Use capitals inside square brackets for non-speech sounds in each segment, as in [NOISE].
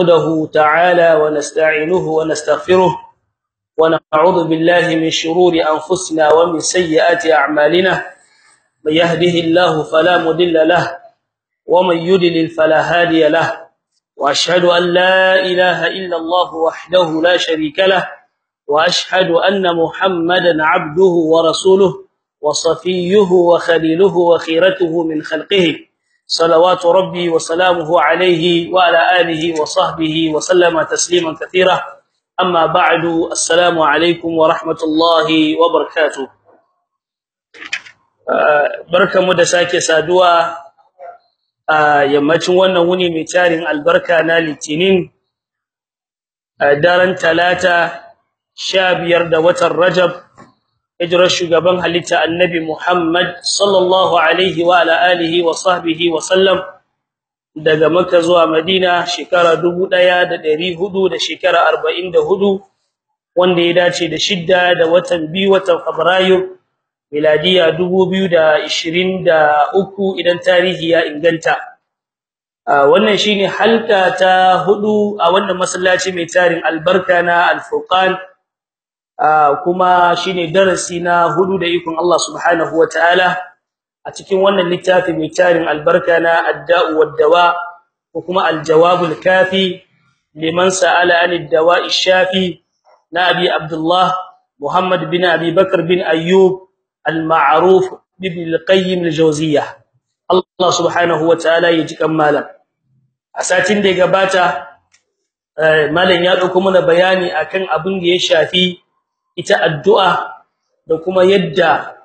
نحمده تعالى ونستعينه ونستغفره ونعوذ بالله من شرور أنفسنا ومن سيئات أعمالنا. من يهده الله فلا مضل له ومن يضلل فلا هادي له. وأشهد أن لا إله إلا الله وحده لا شريك له وأشهد أن محمدا عبده ورسوله وصفيه وخليله وخيرته من خلقه. صلوات ربي وسلامه عليه وعلى اله وصحبه وسلم تسليما كثيرا اما بعد السلام عليكم ورحمه الله وبركاته barkamu da sake saduwa a yammacin wannan wuni mai tarin albarka na litinin daren talata 15 da watan rajab hijrar shugaban halitta annabi muhammad sallallahu alaihi wa ala alihi wa sahbihi wa sallam daga makka zuwa madina shekara 1400 da shekara 44 wanda ya dace da shidda da watan biyu watan fabrairu miladiya 2023 idan tarihi ya inganta. Wannan shine halka ta huɗu a wannan masallaci mai tarin albarka na al-furqan Ah, kuma shine darasi na huɗu da ikon Allah subhanahu wataala a cikin wannan littafi mai tarin albarka na adda'u wad-dawa ko kuma al-jawab kafi liman sa'ala an ad-dawa shafi na abi abdullah muhammad bin abi bakr bin ayyub al-ma'ruf ibn al-qayyim al-jawziyyah Allah subhanahu wataala ya ji kan malam. A satin da ya gabata eh, malam ya ɗauko mana bayani akan abin da ya shafi ita addu'a da kuma yadda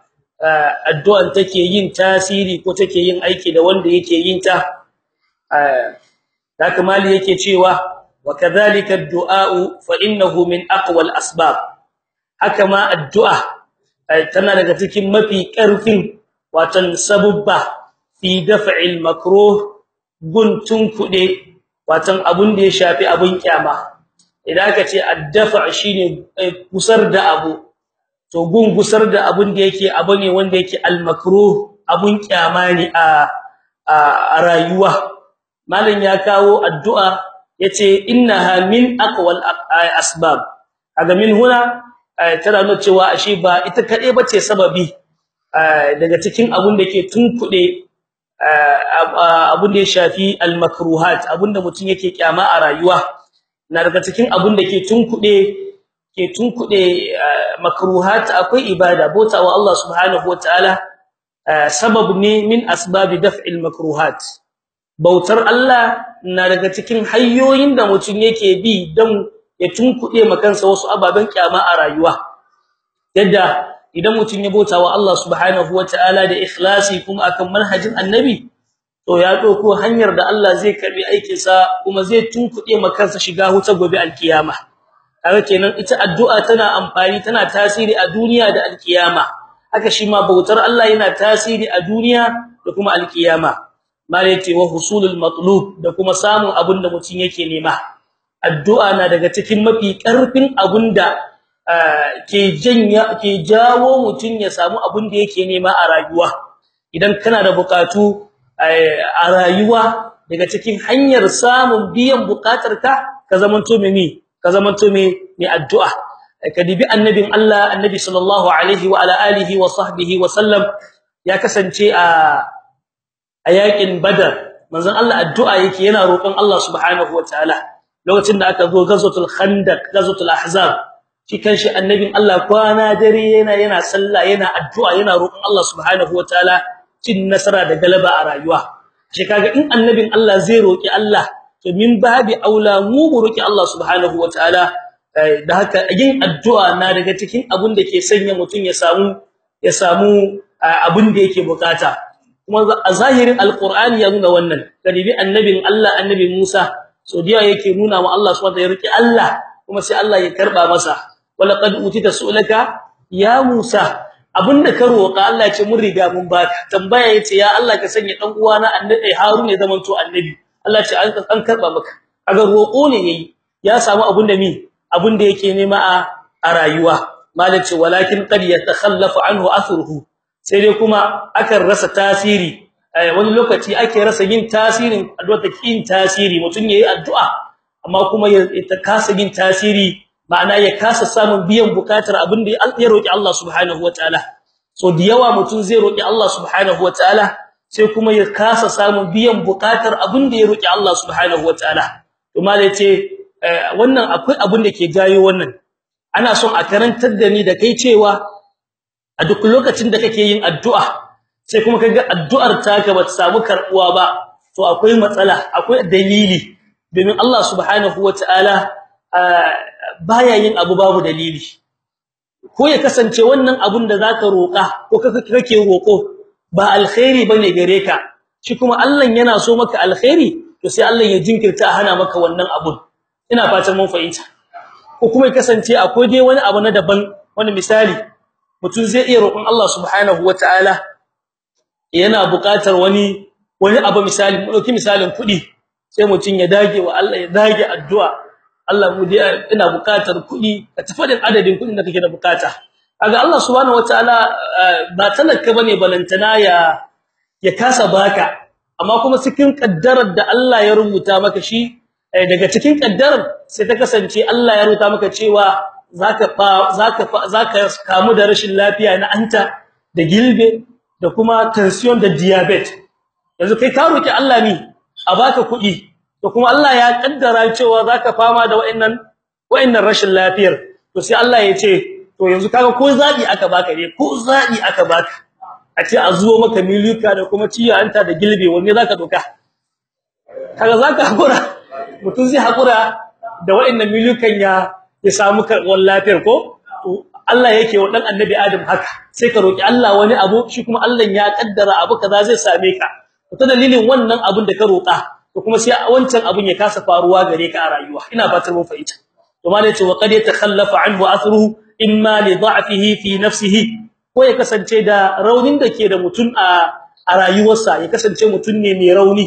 addu'an take yin tasiri ko take yin aiki da wanda yake yin ta. Haka mali yake cewa wa kadhalika ad-du'a fa innahu min aqwa al-asbab haka ma addu'a tana daga cikin mafi ƙarfin watan sabubba fi daf'il makruh guntun kude watan abun da ya shafi abun kyama idan aka ce addafa shine kusar da abu to gun gusar da abun da yake abu ne wanda yake al-makruh abun kyama ne a a rayuwa. Malan ya kawo addu'a ya ce innaha min aqwal asbab. Aga min huna tana nuna cewa ashe ba ita kade bace sababi daga cikin abun da ke tunkude abun da ya shafi al-makruhat abun da mutun yake kyama a rayuwa. Na daga cikin abun da ke tunkude ke tunkude makruhat akwai ibada bautawa Allah subhanahu wataala sabab ne min asbabi daf'il makruhat. Bautar Allah na daga cikin hanyoyin da mutun yake bi dan ya tunkuɗe makansa wasu ababen kyama a rayuwa. Yadda idan mutum ya bauta Allah subhanahu wataala da ikhlasi kuma akan manhajin annabi to ya ɗauko hanyar da Allah zai karɓi aikin sa kuma zai tunkuɗe makansa shiga huta gobe alkiyama. Kaga kenan ita addu'a tana amfani tana tasiri a duniya da alkiyama. Haka shi ma bautar Allah yana tasiri a duniya da kuma alkiyama. Malati wa husulul matlub da kuma samun abin da mutum yake nema. Addu'a na daga cikin mafi ƙarfin abunda ke janya ke jawo mutun ya samu abin da yake nema a rayuwa. Idan kana da bukatu a rayuwa daga cikin hanyar samun biyan bukatarka ka zamanto mai ka zamanto mai addu'a. Ka dibi annabin Allah annabi sallallahu alaihi wa ala alihi wa sahbihi wa sallam ya kasance a a yaƙin badar. Manzon Allah addu'a yake yana roƙon Allah subhanahu wa ta'ala. Lokacin da aka zo gazatul khandaq gazatul ahzab shi kanshi annabin Allah kwana dare yana yana sallah yana addu'a yana roƙon Allah subhanahu wataala cin nasara da galaba a rayuwa. Shi kaga in annabin Allah zai roƙi Allah to min babi aula mu mu roƙi Allah subhanahu wataala da haka yin addu'a na daga cikin abun da ke sanya mutun ya samu ya samu abun da yake buƙata. Kuma a zahirin alqur'ani ya nuna wannan. Kadibi annabin Allah annabi Musa so diya yake nuna wa Allah subhanahu ya riki Allah kuma sai Allah ya karɓa masa. Walaqad utita sulaka ya Musa abin da ka roka Allah ya ce mun riga mun baka tambaya ya ce ya Allah ka sanya dan uwana annabi Harun ya zamanto annabi. Allah ya ce an karɓa maka. Aga roko ne yayi. Ya samu abin da mi? Abinda yake nema a a rayuwa. Malace walakin qad yatakhallafu anhu athruhu. Sai dai kuma akan rasa tasiri. Wani lokaci ake rasa yin tasirin addu'a ta kin tasiri mutun yayi addu'a amma kuma ya kasa yin tasiri ma'ana ya kasa samun biyan buƙatar abin da ya roki Allah subhanahu wataala so da yawa mutum zai roki Allah subhanahu wataala sai kuma ya kasa samun biyan buƙatar abin da ya roki Allah subhanahu wataala to malai ce wannan akwai abin da ke jayo wannan. Ana son a karantar da ni da kai cewa a duk lokacin da kake yin addu'a sai kuma kaga addu'ar taka bata samu karbuwa ba to akwai matsala akwai dalili. Domin Allah subhanahu wataala baya yin abu babu dalili. Ko ya kasance wannan abun da zaka roka ko kake roko ba alkhairi ba ne gare ka shi kuma Allah yana so maka alkhairi to sai Allah ya jinkirta hana maka wannan abun. Ina fatan mun fahimta. Ko kuma ya kasance akwai dai wani abu na daban wani misali mutum zai iya roƙon Allah subhanahu wataala yana buƙatar wani wani abu misali mu ɗauki misalin kuɗi sai mutum ya dage wa Allah ya dage addu'a Allah mu dai ina buƙatar kuɗi ka tafi da adadin kuɗin da kake da buƙata. Kaga Allah subhanahu wataala ba talaka ba ne balantana ya ya kasa baka amma kuma cikin kaddarar da Allah ya rubuta maka shi daga cikin kaddarar sai ta kasance Allah ya rubuta maka cewa zaka zaka zaka kamu da rashin lafiya na anta da gilbe da kuma tension da diabetes. Yanzu kai ka roki Allah ne a baka kuɗi to kuma Allah ya kaddara cewa zaka fama da wa'annan wa'annan rashin lafiyar. To sai Allah ya ce to yanzu kaga ko zabi aka baka ne ko zabi aka baka. A ce a zuwa maka milika da kuma ciya anta da gilbe wanne zaka doka? Kaga zaka hakura mutum zai hakura da wa'annan milukan ya ya samu karɓar lafiyar ko? Allah yake wa dan annabi Adam haka. Sai ka roki Allah wani abu shi kuma Allah ya kaddara abu kaza zai same ka. To dalilin wannan abun da ka roka to kuma sai wancan abun ya kasa faruwa gare ka a rayuwa. Ina fatar mun fahimta. To malai ce wa qad yatakhallafa anhu athruhu imma li da'fihi fi nafsihi. Ko ya kasance da raunin da ke da mutun a a rayuwarsa ya kasance mutun ne mai rauni.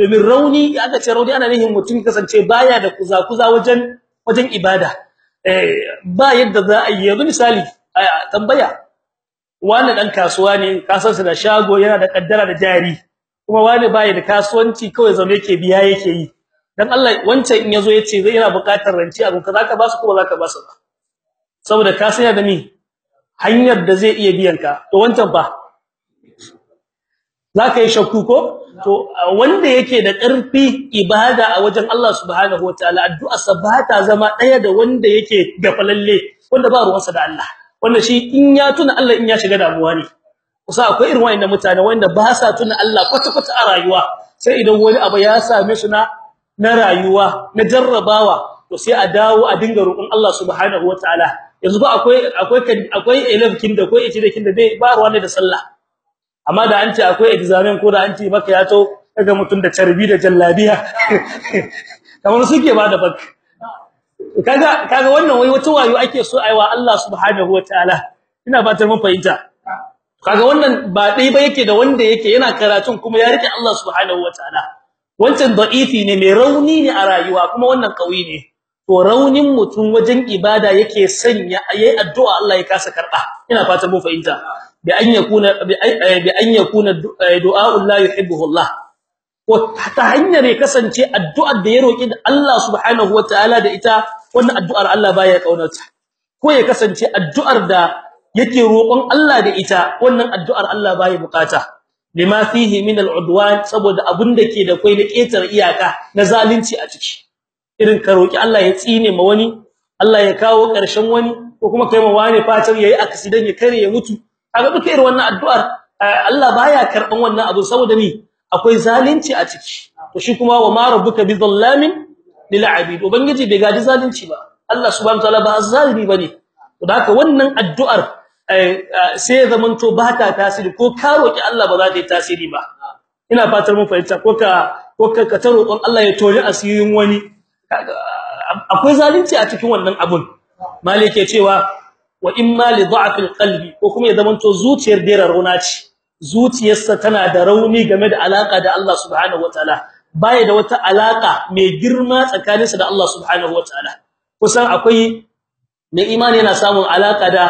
Domin rauni aka ce rauni ana nihin mutun kasance baya da kuza-kuza wajen wajen ibada. Eh ba yadda za a yi. Yanzu misali tambaya. Wani dan kasuwa ne? Kasansa da shago yana da kaddara da jari. Kuma wani baya da kasuwanci kawai zaune yake biya yake yi. Dan Allah wancan in ya zo ya ce zai yana buƙatar ranci abun ka zaka ba su ko ba zaka ba su ba saboda ka saya da ni hanyar da zai iya biyan ka. To wancan fa? Zaka yi shakku ko? To wanda yake da ƙarfi ibada a wajen Allah subhanahu wataala addu'a sabata zama ɗaya da wanda yake gafalalle wanda ba ruwansa da Allah. Wanda shi in ya tuna Allah in ya shiga damuwa ne. Kusa akwai irin wayannan mutane wanda ba sa tuna Allah kwata kwata a rayuwa. Sai idan wani abu ya same su na na rayuwa na jarrabawa to sai a dawo a dinga roƙon Allah subhanahu wataala yanzu ba akwai akwai akwai elefkin da akwai ice da kin da bai ba ruwa da sallah. Amma da an ce akwai examen ko da an ce maka ya to daga mutun da carbi da jallabiya. [LAUGHS] Kamar suke ba da bak. Kaga kaga wannan wai wata wayo ake so aiwa Allah subhanahu wataala ina ba ta mun fahimta. Kaga wannan ba dai ba yake da wanda yake yana karatun kuma ya riƙe Allah subhanahu wataala wancan da'ifi ne mai rauni ne a rayuwa kuma wannan kauyi ne. To raunin mutum wajen ibada yake sanya yayi addu'a Allah ya kasa karɓa ina fata mun fahimta. Bi an yakuna bi an yakuna du'a la yuhibbuhu Allah. Ko ta hanyar ya kasance addu'ar da ya roki Allah subhanahu wataala da ita wannan addu'ar Allah baya kaunarta ko ya kasance addu'ar da yake roƙon Allah da ita wannan addu'ar Allah baya buƙata lima fihi min al'udwan saboda abun da ke da kai na ketar iyaka na zalunci a ciki. Irin ka roki Allah ya tsine ma wani Allah ya kawo ƙarshen wani ko kuma kai ma wani fatar yayi accident ya kare ya mutu. Kaga duka irin wannan addu'ar Allah baya karɓan wannan abu saboda ni akwai zalunci a ciki. To shi kuma wa ma rabbuka bizallamin lil abid. Ubangiji bai gaji zalunci ba. Allah subhanahu wataala ba zalimi ba ne. To haka wannan addu'ar sai zamanto ba ta tasiri ko ka roki Allah ba za ta yi tasiri ba. Ina fatar mun fahimta ko ka ko ka ta roƙon Allah ya tori asirin wani. Akwai zalunci a cikin wannan abun. Malike cewa wa imma li dha'fil qalbi ko kuma ya zamanto zuciyar dera rauna ce. Zuciyarsa tana da rauni game da alaka da Allah subhanahu wataala baya da wata alaka mai girma tsakaninsa da Allah subhanahu wataala kusan akwai mai imani yana samun alaka da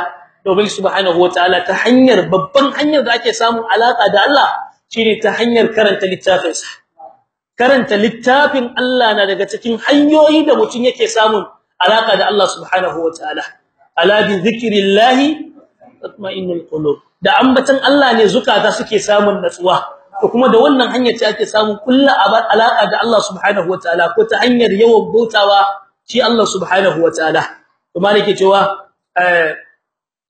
domin subhanahu wataala ta hanyar babban hanyar da ake samun alaka da Allah shine ta hanyar karanta littafinsa. Karanta littafin Allah na daga cikin hanyoyi da mutum yake samun alaka da Allah subhanahu wataala ala bi zikrillahi tatma'innul qulub. Da ambatan Allah ne zukata suke samun natsuwa. To kuma da wannan hanyar ce ake samun kullu alaka da Allah subhanahu wataala ko ta hanyar yawan bautawa shi Allah subhanahu wataala to malike cewa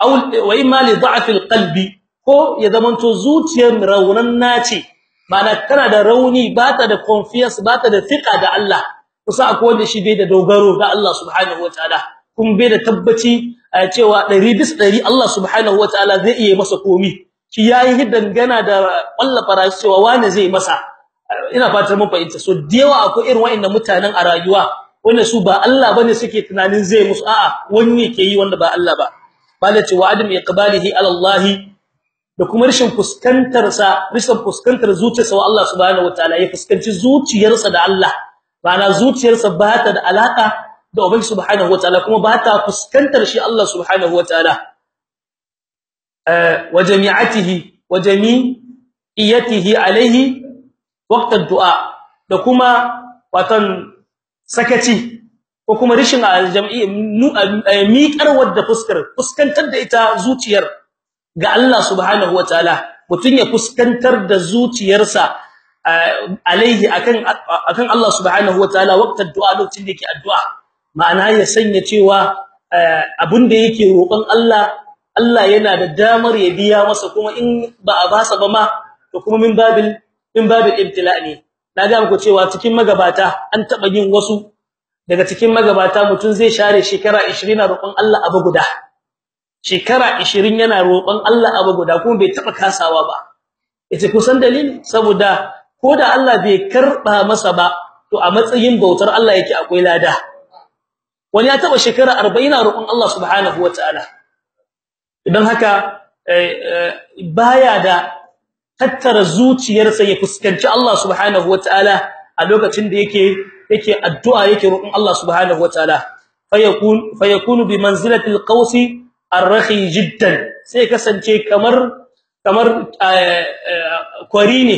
aw wa imma li da'fil qalbi ko ya zamanto zuciyar raunan nace mana kana da rauni bata da confidence bata da thiqa da Allah. Kusa akwai wanda shi bai da dogaro ga Allah subhanahu wataala kun bai da tabbaci cewa 100 bis 100 Allah subhanahu wataala zai iya masa komi. Shi yayi dangana da Allah farashi cewa wani zai masa. Ina fatar mun fahimta. So dewa akwai irin wayannan mutanen a rayuwa wanda su ba Allah ba ne suke tunanin zai musu. A'a wani yake yi wanda ba Allah ba. Bala ce wa adam iqbalihi ala Allah da kuma rashin fuskantar sa rashin fuskantar zuciyarsa wa Allah subhanahu wataala ya fuskanci zuciyarsa da Allah. Bana zuciyarsa ba ta da alaka da ubangi subhanahu wataala kuma ba ta fuskantar shi Allah subhanahu wataala wa jami'atihi wa jami'iyatihi alaihi waqt ad-du'a da kuma watan sakaci. Ko kuma rishin aljam'i miƙar wadda fuskar fuskantar da ita zuciyar ga Allah subhanahu wataala mutun ya fuskantar da zuciyarsa alaihi akan akan Allah subhanahu wataala waqtar du'a lokacin da yake addu'a. Ma'ana ya sanya cewa abin da yake roƙon Allah Allah yana da damar ya biya masa kuma in ba a basa ba ma to kuma min babil min babil ibtila ne. Naga muku cewa cikin magabata an taba yin wasu daga cikin magabata mutun zai share shekara 20 na roƙon Allah abu guda. Shekara 20 yana roƙon Allah abu guda kuma bai taba kasawa ba. Yace kusan dalili saboda koda Allah bai karɓa masa ba to a matsayin bautar Allah yake akwai lada. Wani ya taba shekara 40 na roƙon Allah subhanahu wataala idan haka baya da tattara zuciyarsa ya fuskanci Allah subhanahu wataala a lokacin da yake yake addu'a yake roƙon Allah subhanahu wataala fayakun fayakunu bi manzilati alqawsi arhi jiddan. Sai kasance kamar kamar kwari ne.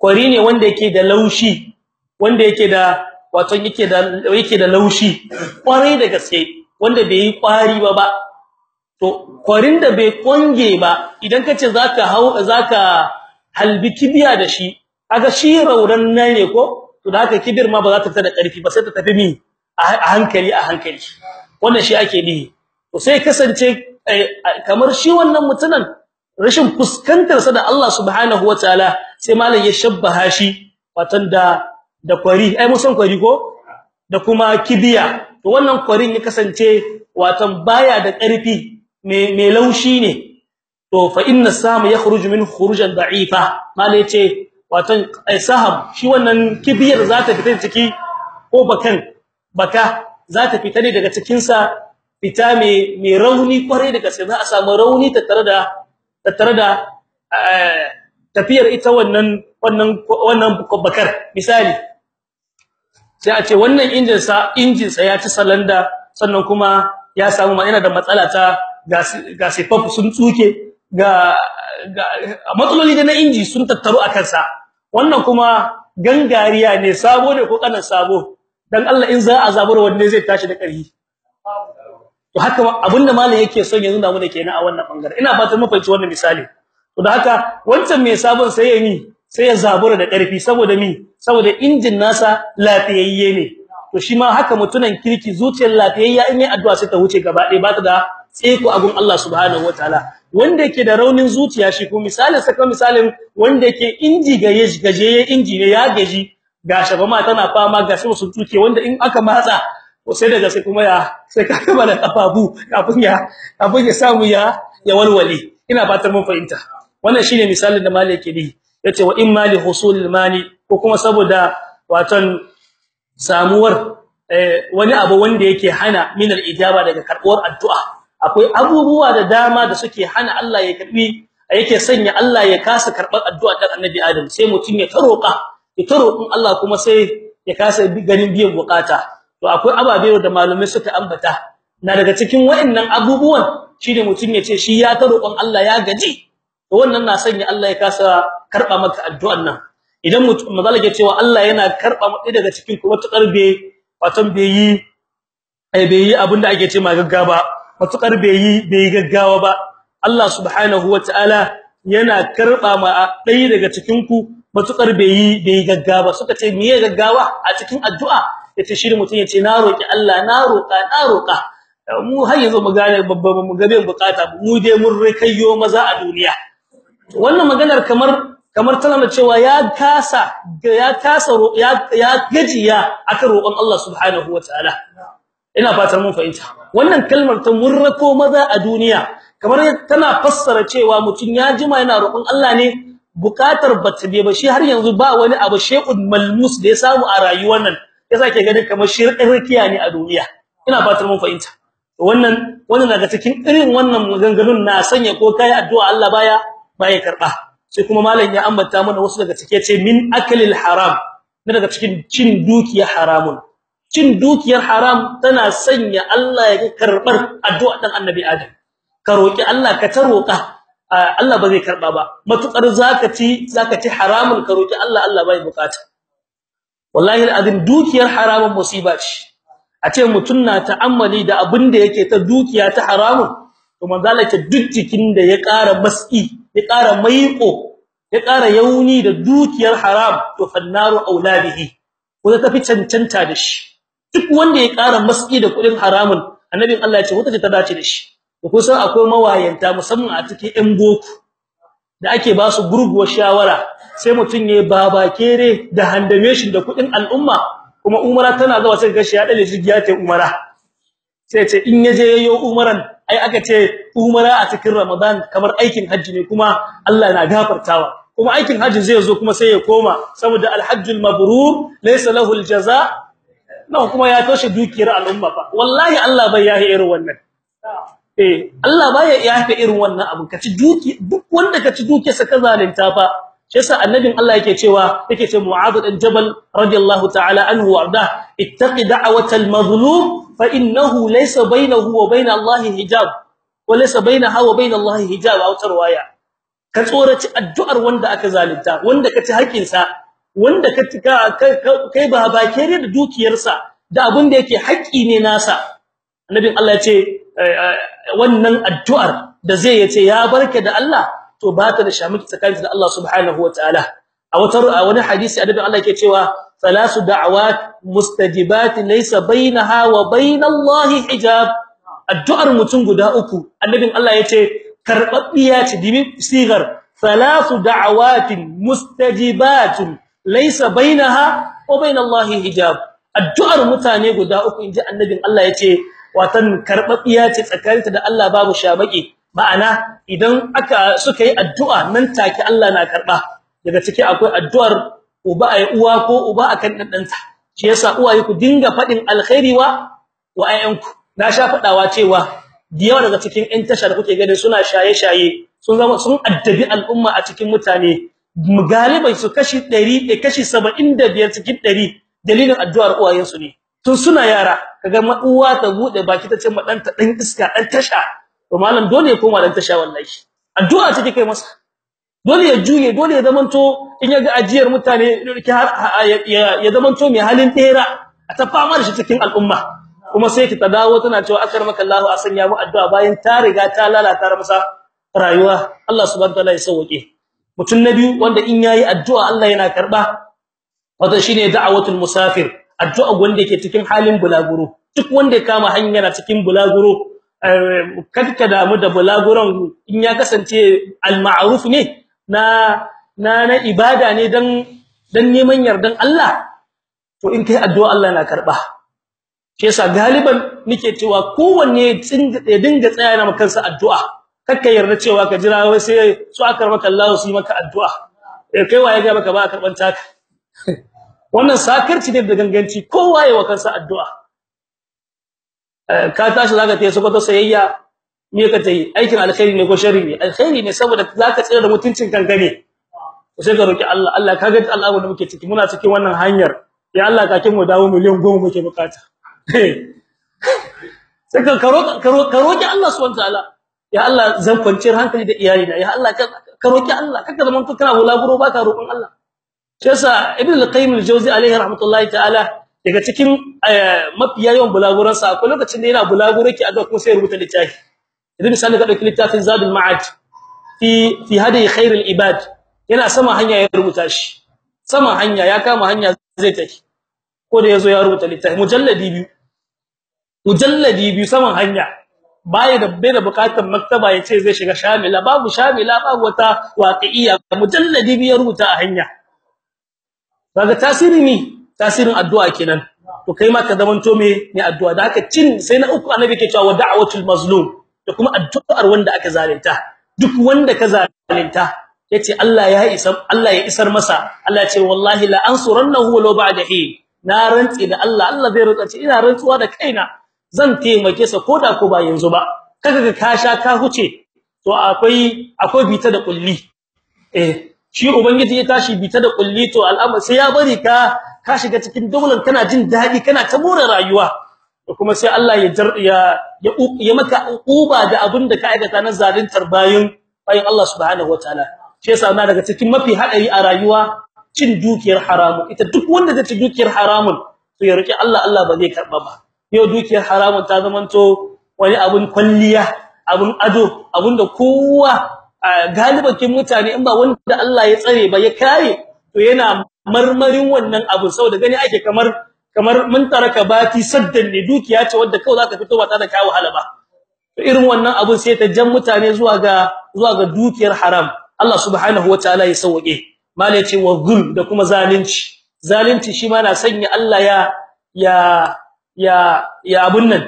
Kwari ne wanda yake da laushi wanda yake da wato yake da yake da laushi. Kwarai da gaske wanda bai yi kwari ba ba. To kwarin da bai konge ba idan kace zaka hau zaka halbi kibiya da shi kaga shi rauran nan ne ko? To da haka kibir ma ba za ta fita da ƙarfi ba sai ta tafi mi? A hankali a hankali. Wannan shi ake nihi. To sai kasance kamar shi wannan mutunan rashin fuskantar sa da Allah subhanahu wataala sai malam ya shabbaha shi watan da da kwari. Ai mun san kwari ko? Da kuma kibiya. To wannan kwarin ya kasance watan baya da ƙarfi mai laushi ne. To fa inna sam yakhruju min khurujan da'ifa. Malai ya ce watan saham shi wannan kibiyar za ta fita ciki ko bakan baka za ta fita ne daga cikin sa fita mai mai rauni kware daga sai za a samu rauni tattare da tattare da tafiyar ita wannan wannan wannan bakar. Misali sai a ce wannan injin sa injin sa ya ci salanda sannan kuma ya samu ma yana da matsala ta ga sifafu sun tsuke. Ga matsaloli da na inji sun tattaru a kansa. Wannan kuma gangariya ne sabo ne ko kanan sabo? Dan Allah in za a zabura wanne zai tashi da ƙarfi. To haka abin da malam yake son ya nuna mana kenan a wannan ɓangare ina fatan mu fahimci wannan misali. To da haka wancan mai sabon sai ya ni sai ya zabura da ƙarfi saboda mi? Saboda injin nasa lafiyayye ne. To shi ma haka mutunan kirki zuciyar lafiyayya in yi addu'a sai ta wuce gaba ɗaya ba ta da tseko agun Allah subhanahu wataala wanda yake da raunin zuciya shi ko misalin saka misalin wanda yake inji gaye gaje inji ne ya gaji gashi ba ma tana fama gashi su tuke wanda in aka matsa ko sai daga sai kuma ya sai ka kama da kafafu kafin ya kafin ya samu ya ya walwale. Ina fatan mun fahimta. Wannan shine misalin da malai yake yi ya ce wa imma li husulil mani ko kuma saboda watan samuwar wani abu wanda yake hana min al-ijaba daga karbuwar addu'a. Akwai abubuwa da dama da suke hana Allah ya karɓi yake sanya Allah ya kasa karɓar addu'a dan annabi Adam. Sai mutun ya taroka ya tarokun Allah kuma sai ya kasa ganin biyan buƙata to akwai ababe da malamai suka ambata. Na daga cikin waɗannan abubuwan shine mutun ya ce shi ya tarokon Allah ya gaji. To wannan na sanya Allah ya kasa karɓa maka addu'an nan. Idan mutum ke cewa Allah yana karɓa mu daga cikin ku matuƙar be watan be yi ai be yi abin da ake ce ma gaggawa matuƙar be yi gaggawa ba. Allah subhanahu wataala yana karɓa ma dai daga cikin ku matuƙar be yi gaggawa suka ce miye gaggawa a cikin addu'a? Yace shi mutum ya ce na roki Allah na roka na roka mu har yanzu mu gane babban mu gabe buƙata mu dai mun rikayyo maza a duniya. Wannan maganar kamar kamar tana cewa ya kasa ya kasa ya gajiya akan roƙon Allah subhanahu wataala ina fatan mun fahimta. Wannan kalmar ta murrako maza a duniya kamar tana fassara cewa mutun ya jima yana roƙon Allah ne buƙatar bata ba shi har yanzu ba wani abu shay'un malmus da ya samu a rayuwar nan yasa ke ganin kamar shirkin rikiya ne a duniya. Ina fatan mun fahimta. Wannan wannan daga cikin irin wannan maganganun na sanya ko kai addu'a Allah baya baya karɓa sai kuma malam ya ambata mana wasu daga cike ce min aklil haram. Daga cikin cin dukiya haramun. Cin dukiyar haram tana sanya Allah ya karɓar addu'a dan annabi Adam. Ka roki Allah ka ta roka Allah ba zai karɓa ba. Matukar zaka ci zaka ci haramun ka roki Allah Allah bai buƙata wallahi alazim dukiyar haramun musiba ce. A ce mutun na ta'ammali da abin da yake ta dukiya ta haramun to manzala duk jikin da ya ƙara maski ya ƙara maiƙo ya ƙara yauni da dukiyar haram to fannaru auladihi ko ta tafi cancanta da shi. Duk wanda ya ƙara maski da kuɗin haramun annabin Allah ya ce wata ce ta dace da shi. To kusan akwai mawayanta musamman a cikin ɗan boko da ake ba su gurguwar shawara sai mutun yayi babakere da handame shi da kuɗin al'umma kuma umara tana zuwa sai ga shi ya dale jigiya ta umara. Sai ce in ya je yayo umaran ai aka ce umara a cikin ramadan kamar aikin haji ne kuma Allah na gafartawa. Kuma aikin haji zai zo kuma sai ya koma saboda alhajjul mabrur laysa lahu aljaza na kuma ya toshe dukiyar al'umma fa. Wallahi Allah bai yahi irin wannan. Eh Allah bai yahi irin wannan abu kaci duki duk wanda kaci dukiyarsa ka zalunta fa. Shi yasa annabin Allah yake cewa yake ce Mu'adh bin Jabal radiyallahu ta'ala anhu warda ittaqi da'watal mazlum fa innahu laysa bainahu wa bain Allah hijab wa laysa bainaha wa bain Allah hijab. Aw tarwaya ka tsoraci addu'ar wanda aka zalunta wanda kaci haƙin sa wanda ka kai ba ba kere da dukiyarsa da abin da yake haƙi ne nasa. Annabin Allah ya ce wannan addu'ar da zai ya ce ya barka da Allah to ba ta da shamiki tsakanin da Allah subhanahu wataala a wata wani hadisi annabi Allah yake cewa salasu da'awat mustajibat laysa bainaha wa bainallahi hijab. Addu'ar mutum guda uku annabin Allah ya ce karbabbiya ce dibi sigar salasu da'awatin mustajibatun laysa bainaha wa bainallahi hijab. Addu'ar mutane guda uku inji annabin Allah ya ce watan karbabbiya ce tsakaninta da Allah babu shamaki. Ma'ana idan aka suka yi addu'a nan take Allah na karɓa daga ciki akwai addu'ar uba ai uwa ko uba akan daddanta shi yasa uwaye ku dinga faɗin alkhairi wa wa ayyanku na sha fadawa cewa diyawa daga cikin ƴan tashar kuke gani suna shaye-shaye sun zama sun addabi al'umma a cikin mutane. Galibai su kashi 100 kashi 75 cikin 100 dalilin addu'ar uwayensu ne. Tun suna yara kaga uwa ta buɗe baki ta ce ma danta dan iska dan tasha. To malam dole ya koma dan tasha wallahi. Addu'a take kai masa. Dole ya juye dole ya zamanto in yaga ajiyar mutane ya zamanto mai halin tera a ta fama da shi cikin al'umma. Kuma sai ki dawo tana cewa akramaka Allah a sanya mu addu'a. Bayan ta riga ta lalata masa rayuwa Allah subhanahu wa ta'ala ya sauke mutun nabi wanda in yayi addu'a Allah yana karɓa wato shine da'awatul musafir. Addu'a wanda yake cikin halin bulaguro. Duk wanda ya kama hanya na cikin bulaguro kadka damu da bulaguron in ya kasance al-ma'ruf ne na na na ibada ne dan dan neman yardan Allah to in kai addu'a Allah na karɓa shi galiban nake cewa kowanne ya dinga tsaya na kansa addu'a. Kakka yarda cewa ka jira wai sai su aka maka Allah su yi maka addu'a. Eh kai waye ga maka ba karɓan taka? [LAUGHS] Wannan sakarci ne da ganganci. Kowa yayi wa kansa addu'a. Ka tashi zaka tayi sokoto sayayya me ka tayi aikin alkhairi ne ko sharri ne? Alkhairi ne saboda zaka tsira da mutuncin kanka ne. Sai ka roki Allah. Allah kaga Allah da muke ciki. Muna cikin wannan hanyar. Ya Allah kakin mu dawo miliyan 10 muke buƙata. [LAUGHS] Sai ka roki Allah subhanahu wataala ya Allah zan kwanciyar hankali da iyalina. Ya Allah ka roki Allah. Kaka zaman to kana bulaguro baka roƙon Allah. Shi yasa ibn al-qayyim al-jawzi alaihi rahmatullahi ta'ala daga cikin mafiya yawan bulaguran sa akwai lokacin da yana bulaguro ki addu'a kuma sai rubuta littafi. Idan misali ka ɗauki littafin zadul ma'ad fi fi hadi khairul ibad. Yana sama hanya ya rubuta shi. Sama hanya ya kama hanya zai tafi. Ko da ya zo ya rubuta littafi. Mujalladi biyu. Mujalladi biyu saman hanya. Baya da bai da buƙatar maktaba ya ce zai shiga shamila. Babu shamila babu wata waqi'iyya. Mujalladi biyu ya rubuta a hanya. Kaga tasiri ne tasirin addu'a kenan. To kai ma ka zamanto me ne addu'a. Da haka cin sai na uku annabi ke cewa da'watul mazlum da kuma addu'ar wanda aka zalunta. Duk wanda ka zalunta ya ce Allah ya isa Allah ya isar masa. Allah ya ce wallahi la ansurannahu walau ba'da hi na rantsi da Allah Allah zai rantsa ina rantsuwa da kaina. Zan taimake sa koda ko ba yanzu ba. Kaga ka sha ka huce to akwai akwai bita da kulli eh shi ubangiji ya tashi bita da kulli to al'amari sai ya bari ka ka shiga cikin daular kana jin daɗi kana ta more rayuwa. Kuma sai Allah ya ya ya maka uba da abin da ka aikata na zaluntar bayin bayin Allah subhanahu wataala shi yasa na daga cikin mafi hadari a rayuwa cin dukiyar haramun. Ita duk wanda zai ci dukiyar haramun to ya roki Allah Allah ba zai karɓa ba. Yau dukiyar haramun ta zamanto wani abun kwalliya abun ado abunda kowa galibakin mutane in ba wanda Allah ya tsare ba ya kare to yana marmarin wannan abu saboda gani ake kamar kamar mun taraka bati saddan ne dukiya ce wanda kawai zaka fito ba ta da kawo halaba to irin wannan abun sai ta jan mutane zuwa ga zuwa ga dukiyar haram. Allah subhanahu wataala ya sauke. Mala ya ce wa zulm da kuma zalunci. Zalunci shi ma na sanya Allah ya ya ya ya abun nan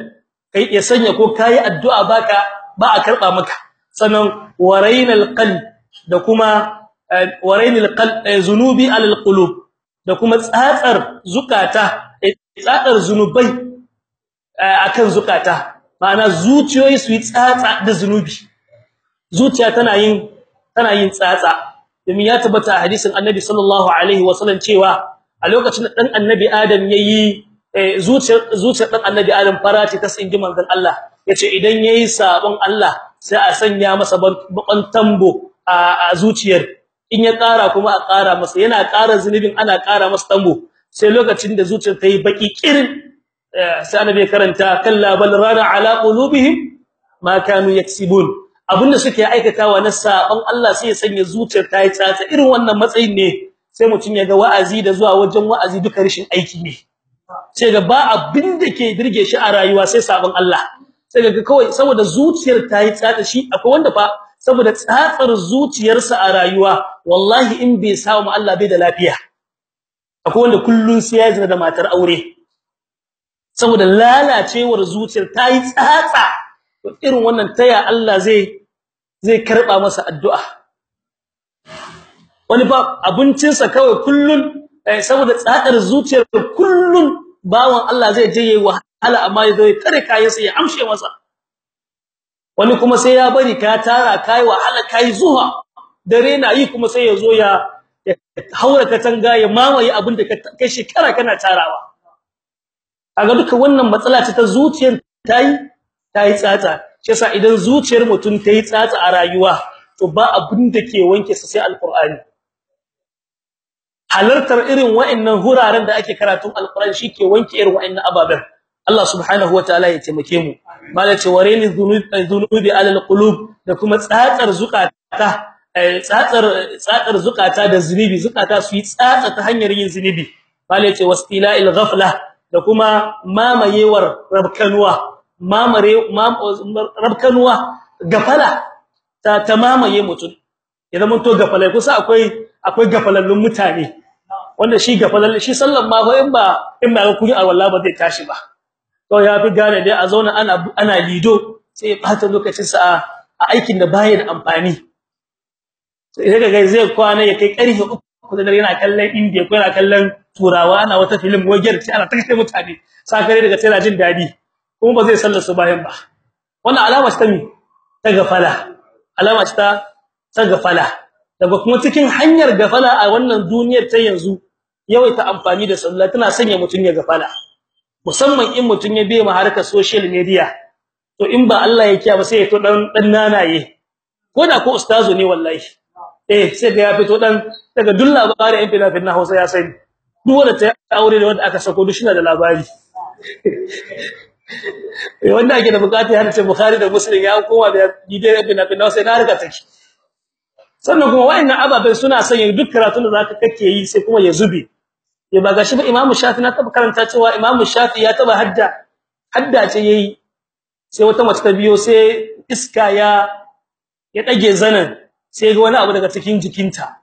kai ya sanya ko kai addu'a baka ba a karɓa maka. Sanan warainal qalb da kuma warainal qalb zunubi alal qulub da kuma tsatsar zukata tsatsar zunubai akan zukata. Ma'ana zuciyoyi su yi tsatsa da zunubi. Zuciya tana yin tana yin tsatsa. Domin ya tabbata hadisin annabi sallallahu alaihi wasallam cewa a lokacin da dan annabi adam yayi zuciyar zuciyar dan annabi adam farati ta tsingi manzon Allah. Yace idan yayi sabon Allah sai a sanya masa bakon tambo a zuciyar. In ya ƙara kuma a ƙara masa. Yana ƙara zunubin ana ƙara masa tambo. Sai lokacin da zuciyar ta yi baki kirin sai annabi karanta kalla bal rana ala qulubihim ma kanu yaksibun. Abinda suke aikatawa na sabon Allah sai ya sanya zuciyar ta yi tsatsa. Irin wannan matsayin ne sai mutun ya ga wa'azi da zuwa wajen wa'azi duka rishin aiki ne. Sai ga ba abin da ke dirge shi a rayuwa sai sabon Allah. Sai ga kawai saboda zuciyar ta yi tsatsa shi akwai wanda fa saboda tsatsar zuciyarsa a rayuwa wallahi in bai samu Allah bai da lafiya. Akwai wanda kullun sai ya zina da matar aure. Saboda lalacewar zuciyar ta yi tsatsa. Irin wannan taya Allah zai zai karɓa masa addu'a. Wani ba abincinsa kawai kullun saboda tsatsar zuciyar kullun bawan Allah zai je yayi wahala amma ya zo ya tare kayansa ya amshe masa. Wani kuma sai ya bari ka tara kai wahala kai zuwa. Dare na yi kuma sai ya zo ya haura katanga ya mamaye abin da kai shekara kana tarawa. Kaga duka wannan matsala ce ta zuciyar tayi tayi tsatsa. Shi yasa idan zuciyar mutum tayi tsatsa a rayuwa to ba abin da ke wanke sa sai alqur'ani. Halartar irin wa'annan huraren da ake karatun alqur'ani shike wanke irin wa'annan ababen. Allah subhanahu wataala ya taimake mu. Malace wareni dhunubi alal qulub da kuma tsatsar zukata tsatsar tsatsar zukata da zunubi zukata su yi tsatsa ta hanyar yin zunubi. Malace wastila'il ghafla da kuma mamayewar rabkanuwa mamare rabkanuwa gafala ta tamamaye mutun idan mun to gafalai. Kusa akwai akwai gafalallun mutane. Wanda shi gafalalle shi sallan ma ko in ba in ba kuri a wallahi ba zai tashi ba. To ya fi gane dai a zauna ana ana lido sai ya bata lokacin sa a aikin da baya da amfani. Sai kaga zai kwana ya kai ƙarfe 3 da yana kallon India ko yana kallon turawa ana wata film wajer ce ana take mutane. Sakare daga sai jin daɗi kuma ba zai sallar su bayan ba. Wannan alama ce ta gafala. Alama ce ta gafala. Daga kuma cikin hanyar gafala a wannan duniyar ta yanzu yawaita amfani da sallah tana sanya mutun ya gafala. Musamman in mutun ya biye ma harkar social media to in ba Allah ya kiya ba sai ya to dan dan nanaye. Ko da ko ustazo ne wallahi. Eh sai ga ya fito dan daga duk labarin yan fina na Hausa ya sani. Duk ta aure da wanda aka sako duk shina da labari. [LAUGHS] Eh wanda ake da buƙata ya ce Bukhari da Muslim ya koma da gidan fina fina sai na harka take sannan kuma wayannan ababen suna sanya duk karatun da zaka kake yi sai kuma ya zube. Ya ba gashi ba Imam Shafi na taba karanta cewa Imam Shafi ya taba hadda hadda ce yayi sai wata mace ta biyo sai iska ya ya dage zanan sai ga wani abu daga cikin jikinta.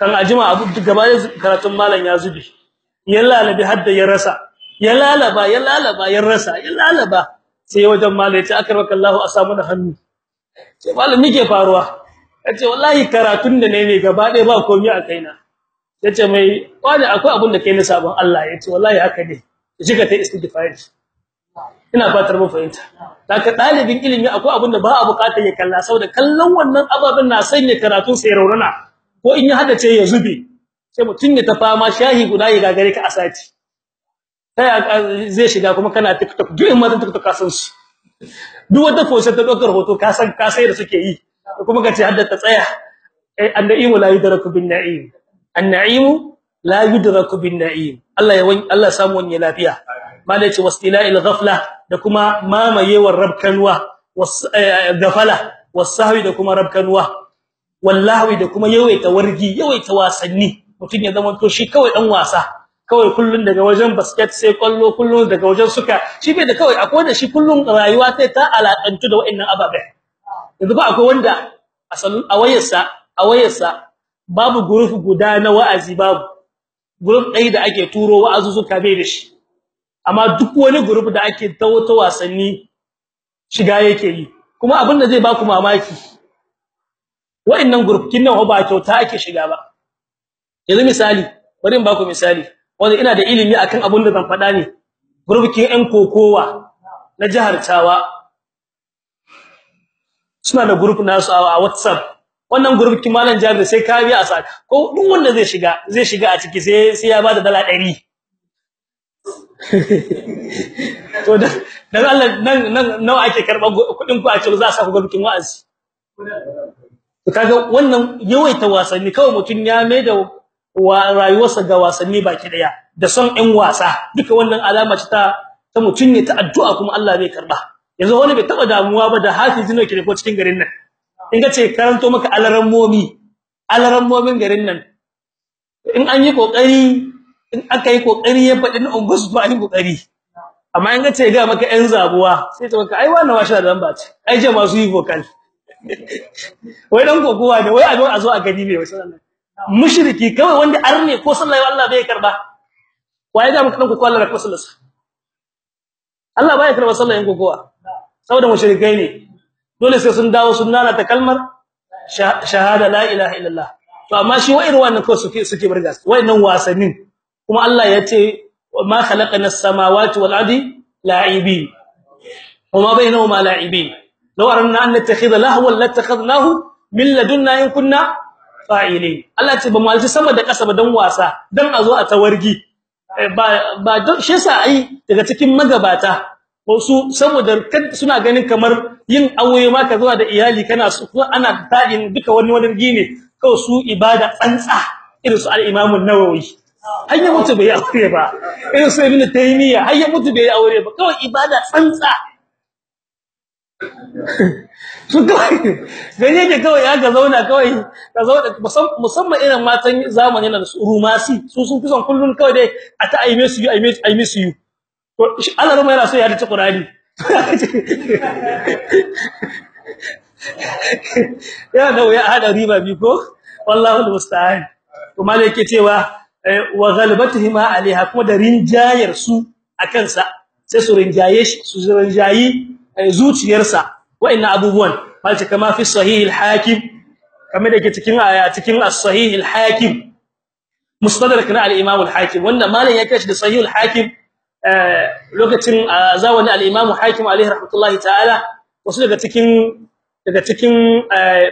Kan ajima abu gaba karatun malam ya zube. Ya lalabi hadda ya rasa. Ya lalaba ya lalaba ya rasa ya lalaba. Sai wajen malam ya ce akramaka Allah a samu da hannu. Sai malam mike faruwa? Ya ce wallahi karatun da ne ne gaba ɗaya ba komai a kaina. Yace mai wani akwai abun da kai na sabon Allah. Yace wallahi haka ne. Shiga ta istighfar. Ina fatar mun fahimta. Daga dalibin ilimi akwai abun da ba a buƙatar ya kalla saboda kallon wannan ababen na sanya karatun sai raunana. Ko in ya hadace ya zube sai mutun ya ta fama shahi guda ya gagare ka asati sai zai shiga kuma kana TikTok. Duk in ma TikTok ka san su. Duk wata fosa ta dokar hoto ka san ka sai da suke yi. Kuma kace hadda ta tsaya. An-na'imu la yudraku bin-na'im. An-na'imu la yudraku bin-na'im. Allah ya Allah samu wani lafiya. Malai ce wastila'il ghafla da kuma mamayewar rabkanwa gafala wasahwi da kuma rabkanwa wallahi da kuma yawaita wargi yawaita wasanni. Mutun ya zama to shi kawai dan wasa. Kawai kullun daga wajen basket sai ƙwallo kullun daga wajen suka. Shi bai da kawai akwai da shi kullun rayuwa sai ta alakantu da wa'annan ababai yanzu ba akwai wanda a wayarsa a wayarsa babu group guda na wa'azi babu. Group ɗaya da ake turo wa'azu suka bai da shi. Amma duk wani group da ake tawato wasanni shiga yake yi. Kuma abin da zai baku mamaki wa'annan group kin nan ba kyauta ake shiga ba. Yanzu misali bari in baku misali. Wanda ina da ilimi akan abin da zan faɗa ne. Group kin ɗan kokowa na jihar Tawa. Suna da group nasu a WhatsApp. Wannan group kin malam Jabir sai ka biya a saka ko duk wanda zai shiga zai shiga a ciki sai sai ya ba da dala 100 [LAUGHS] to dan Allah nan nan nawa ake karɓa kuɗin ku a ce za a saka group kin wa'azi? Kaga wannan yawaita wasanni kawai mutun ya mai da rayuwarsa ga wasanni baki ɗaya da son ɗan wasa. Duka wannan alama ce ta ta mutun ne ta addu'a kuma Allah zai karɓa yanzu wani bai taba damuwa ba da hafizi ne ke ko cikin garin nan. In ga ce karanto maka alaran momi alaran momin garin nan. In an yi ƙoƙari in aka yi ƙoƙari ya faɗi na ungus ba yi ƙoƙari amma in ga ce ga maka ɗan zabuwa sai ta maka ai wannan washa da lamba ce. Ai je masu yi vocal [LAUGHS] wai dan kokowa da wai a zo a zo a gani ne wasu Allah mushriki kawai wanda arne ko sallallahu Allah bai karɓa waye ga maka dan kokowa Allah ko sallallahu Allah bai karɓa sallallahu kokowa. Saboda mushrikai ne. Dole sai sun dawo sun nana ta kalmar shahada la ilaha illallah. To amma shi wa irin wannan ko suke suke burga wayannan wasannin. Kuma Allah ya ce ma khalaqana as-samawati wal ardi la'ibin. Wama bainahuma la'ibin. Law aranna an nattakhidha lahwan latakhadnahu min ladunna in kunna fa'ilin. Allah ce ba mu alci sama da kasa ba dan wasa dan azo a tawargi. Ba ba don shi yasa ai daga cikin magabata wasu saboda suna ganin kamar yin aure ma ka zuwa da iyali kana su ana tadin duka wani wani gine kawai su ibada tsantsa irin su al-Imam an-Nawawi. Har ya mutu bai aure ba. Irin su Ibn Taymiyyah har ya mutu bai aure ba. Kawai ibada tsantsa. [LAUGHS] Su kawai ganye ne kawai ya ga zauna kawai ka zauna musamman irin matan zamanin nan su rumasi su sun fi son kullun kawai dai a ta aime su aime aime su Allah ruma yana so ya dace Qur'ani. Ya da ya hada riba bi ko? Wallahi almusta'an. Kuma ne yake cewa wa ghalbatihima alaiha kuma da rinjayar su akan sa sai su rinjaye shi su rinjayi zuciyarsa. Wa'anna abubuwan malta kama fi sahih al-hakim kamar da yake cikin aya cikin as-sahih al-hakim. Mustadrak na al-imam al-hakim. Wannan malan ya kashi da sahih al-hakim lokacin zawani al-Imam Hakim alaihi rahmatullahi ta'ala wasu daga cikin daga cikin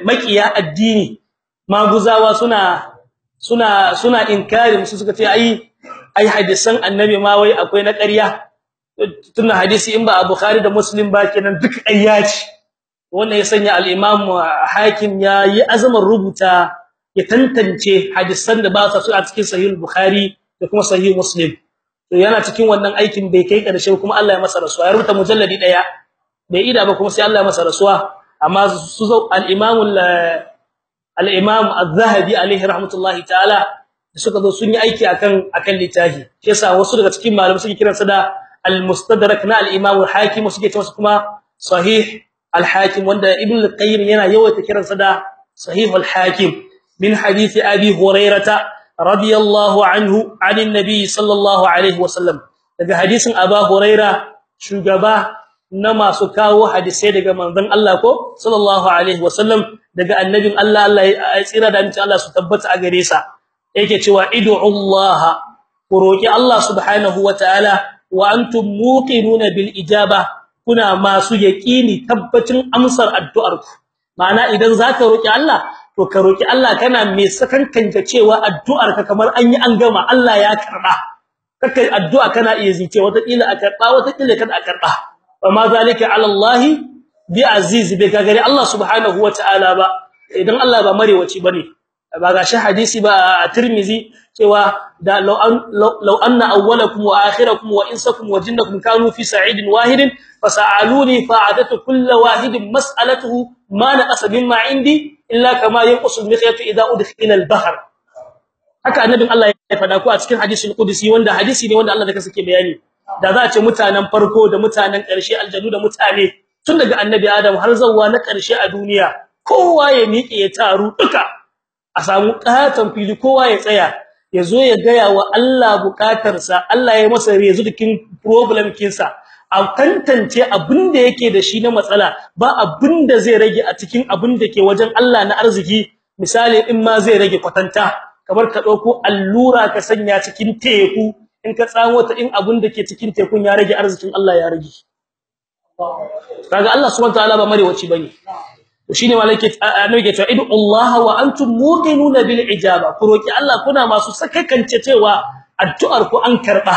makiya addini maguzawa suna suna suna inkari musu suka ce ai ai hadisan annabi ma wai akwai na ƙarya. Tunna hadisi in ba a Bukhari da Muslim ba kenan duk ƙarya ce. Wannan ya sanya al-imam hakim ya yi azaman rubuta ya tantance hadisan da ba su a cikin sahih bukhari da kuma sahih muslim. Yana cikin wannan aikin bai kai ƙarshe kuma Allah ya masa rasuwa. Ya rubuta mujalladi ɗaya bai ida ba kuma sai Allah ya masa rasuwa. Amma su al-imam al-imam az-zahabi alaihi rahmatullahi ta'ala suka zo sun yi aiki akan akan litafi yasa wasu daga cikin malamai suke kiransa da al-mustadrak na al-imam al-hakim suke cewa kuma sahih al-hakim wanda ibn al-qayyim yana yawaita kiransa da sahih al-hakim. Min hadith abi hurairah radiyallahu anhu anin nabi sallallahu alaihi wasallam. Daga hadisin aba huraira shugaba na masu kawo hadisai daga manzon Allah ko sallallahu alaihi wasallam daga annabin Allah Allah ya tsira da mutum Allah su tabbata a gare sa. Yake cewa id'u Allah ku roki Allah subhanahu wataala wa antum muqinuna bil ijaba kuna masu yaqini tabbacin amsar addu'ar ku ma'ana idan zaka roki Allah to ka roki Allah kana mai sakankanta cewa addu'ar ka kamar an yi an gama Allah ya karɓa kake addu'a kana iya zice wata kila a karɓa wata kila kada a karɓa amma zalika ala Allah bi aziz bi gagari Allah subhanahu wataala ba. Idan Allah ba marewaci ba ne. Ba ga shi hadisi ba a Tirmizi cewa da law anna awwalakum wa akhirakum wa insakum wa jinnakum kanu fi sa'idin wahidin fas'aluni fa'adatu kulli wahidin mas'alatuhu ma naqasa mimma indi illa kama yanqusu al-mikhyatu idha udkhila al-bahr. Haka annabin Allah ya faɗa ku a cikin hadisul qudsi wanda hadisi ne wanda Allah da kansa ke bayani. Da za a ce mutanen farko da mutanen ƙarshe aljanu da mutane tun daga annabi Adam har zawwa na ƙarshe a duniya kowa ya miƙe ya taru duka a samu katan fili kowa ya tsaya ya zo ya gaya wa Allah bukatarsa Allah ya masa rezu dikin problem kinsa. A tantance abin da yake da shi na matsala ba abin da zai rage a cikin abin da ke wajen Allah na arziki. Misali in ma zai rage kwatanta kamar ka ɗauko allura ka sanya cikin teku in ka tsamo ta in abin da ke cikin tekun ya rage arzikin Allah ya rage. Kaga Allah subhanahu wa ta'ala ba marewaci ba ne. Shine malaka annabi ke cewa idu Allah wa antum muqinuna bil ijaba. Ku roki Allah kuna masu sakakance cewa addu'ar ku an karɓa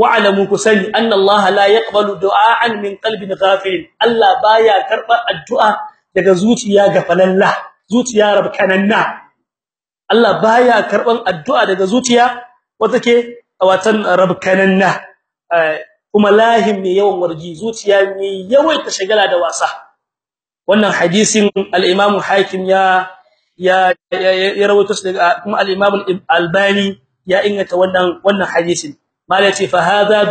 wa alamu ku sani anna Allah la yaqbalu du'aan min qalbin ghafil Allah baya karɓa addu'a daga zuciya gafalalla zuciya rabkananna. Allah baya karɓan addu'a daga zuciya wata ke watan rabkananna. Kuma lahim ne yawan warji zuciya ne yawaita shagala da wasa. Wannan hadisin al-Imam Hakim ya ya rawaito shi daga kuma al-Imam Al-Albani ya inganta wannan wannan hadisin. Malai ce fa hadha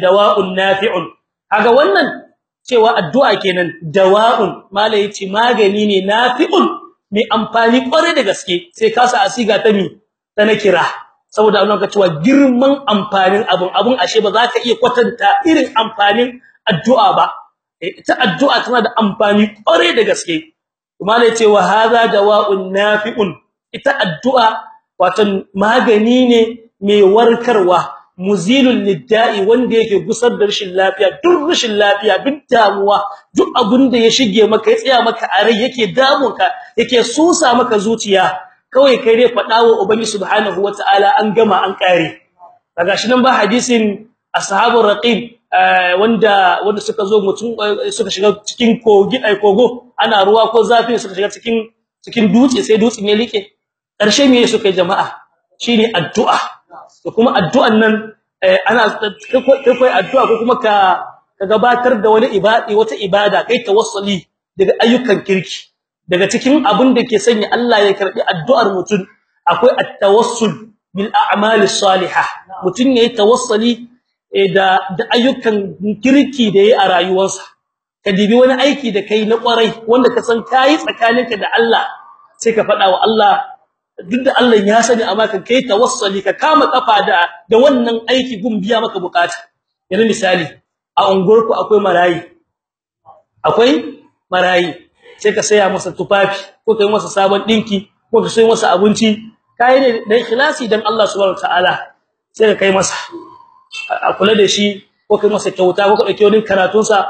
dawa'un nafi'un. Kaga wannan cewa addu'a kenan dawa'un. Malai magani ne nafi'un mai amfani kware da gaske. Sai ka sa asiga ta mi ta nakira saboda Allah ka cewa girman amfanin abun abun ashe ba za ka iya kwatanta irin amfanin addu'a ba. Ita addu'a tana da amfani kware da gaske. Kuma ne cewa hadha dawa'un nafi'un. Ita addu'a wato magani ne mai warkarwa muzilul lidda'i wanda yake gusar da rashin lafiya. Duk rashin lafiya duk damuwa duk abin da ya shige maka ya tsaya maka a rai yake damunka yake susa maka zuciya kawai kai dai fadawa ubangi subhanahu wataala an gama an kare daga shi nan ba hadisin ashabul raqib. Wanda wanda suka zo mutum suka shiga cikin kogi ai kogo ana ruwa ko zafi suka shiga cikin cikin dutse sai dutsen ya like ƙarshe me suka jama'a? Shine addu'a. To kuma addu'an nan ana kai addu'a ko kuma ka ka gabatar da wani ibadi wata ibada kai tawassuli daga ayyukan kirki. Daga cikin abin da ke sanya Allah ya karɓi addu'ar mutum akwai at-tawassul bil a'malis salihah. Mutum yayi tawassuli da da ayyukan kirki da yayi a rayuwarsa. Ka dibi wani aiki da kai na ƙwarai wanda ka san kai tsakaninka da Allah sai ka faɗa wa Allah duk da Allah ya sani amma ka kai tawassuli ka kama kafa da da wannan aiki gun biya maka buƙata. Yanzu misali a unguwarku akwai marayi? Akwai marayi? Sai ka saya masa tufafi ko kai masa sabon dinki ko ka sai masa abinci. Kai ne da ikhlasi dan Allah subhanahu wataala sai ka kai masa. A kula da shi ko kai masa kyauta ko ka ɗauki wani karatun sa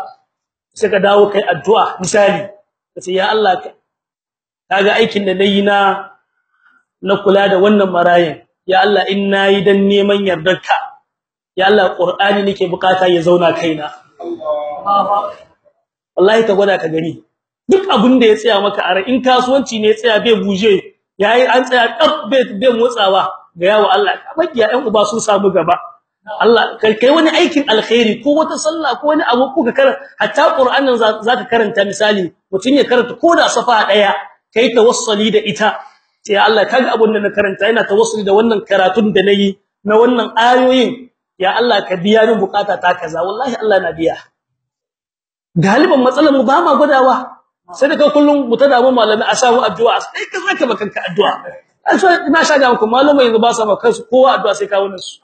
sai ka dawo kai addu'a. Misali kace ya Allah kaga aikin da na yi na na kula da wannan marayin ya Allah in na yi dan neman yardarka. Ya Allah qur'ani nake buƙata ya zauna kaina. Wallahi ka gwada ka gani. Duk abin da ya tsaya maka a in kasuwanci ne ya tsaya bai buje yayi an tsaya bai bai motsawa ga yawo Allah makiya ɗan uba sun samu gaba. Allah kai wani aikin alkhairi ko wata sallah ko wani abu ko ka karanta hatta Qur'anin zaka karanta misali mutun ya karanta ko da safa ɗaya kai tawassuli da ita. Sai Allah kaga abun da na karanta ina tawassuli da wannan karatun da na yi na wannan ayoyin. Ya Allah ka biya min buƙata ta kaza. Wallahi Allah na biya. Galiban matsalar mu ba ma gudawa sai daga kullum mu malami a samu addu'a. Sai ka zaka bakanka addu'a. Sai ina shaga muku malumai yanzu ba sa maka kansu kowa addu'a sai ka wannan su.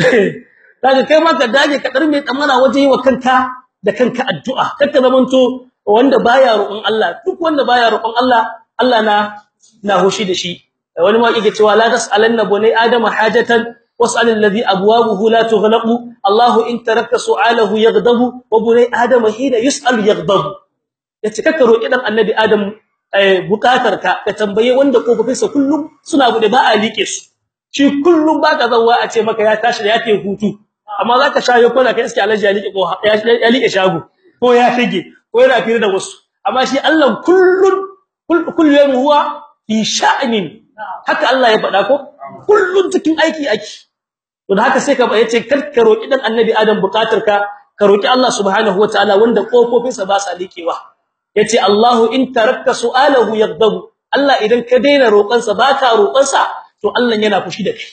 [LAUGHS] Daga kai ma ka dage ka dar mai tsamana waje wa kanka da kanka addu'a. Kanka zamanto wanda baya roƙon Allah. Duk wanda baya roƙon Allah Allah na na hoshi da shi. Wani ma yake cewa la tasalanna bunai adama hajatan was'al alladhi abwabuhu la tughlaqu. Allah in tarakta su'alahu yaghdabu wa bunai adama hina yus'al yaghdabu. Yace kaka roki dan annabi adam buƙatar ka ka tambaye wanda kofofinsa kullum suna buɗe ba a like su. Shi kullum baka zawwa a ce maka ya tashi ya tafi hutu. Amma zaka shayo kona kai iske alaji ya like ko ya like shago ko ya fige ko yana fira da wasu. Amma shi Allah kullun kullu yawm huwa fi sha'nin. Haka Allah ya faɗa ko? Kullun cikin aiki aiki to da haka sai ka ya ce kar ka roki dan annabi adam buƙatar ka ka roki Allah subhanahu wataala wanda kofofinsa ba sa likewa ya ce Allahu in tarakta su'alahu yaghdabu Allah idan ka daina roƙansa baka roƙansa to Allah yana fushi da kai.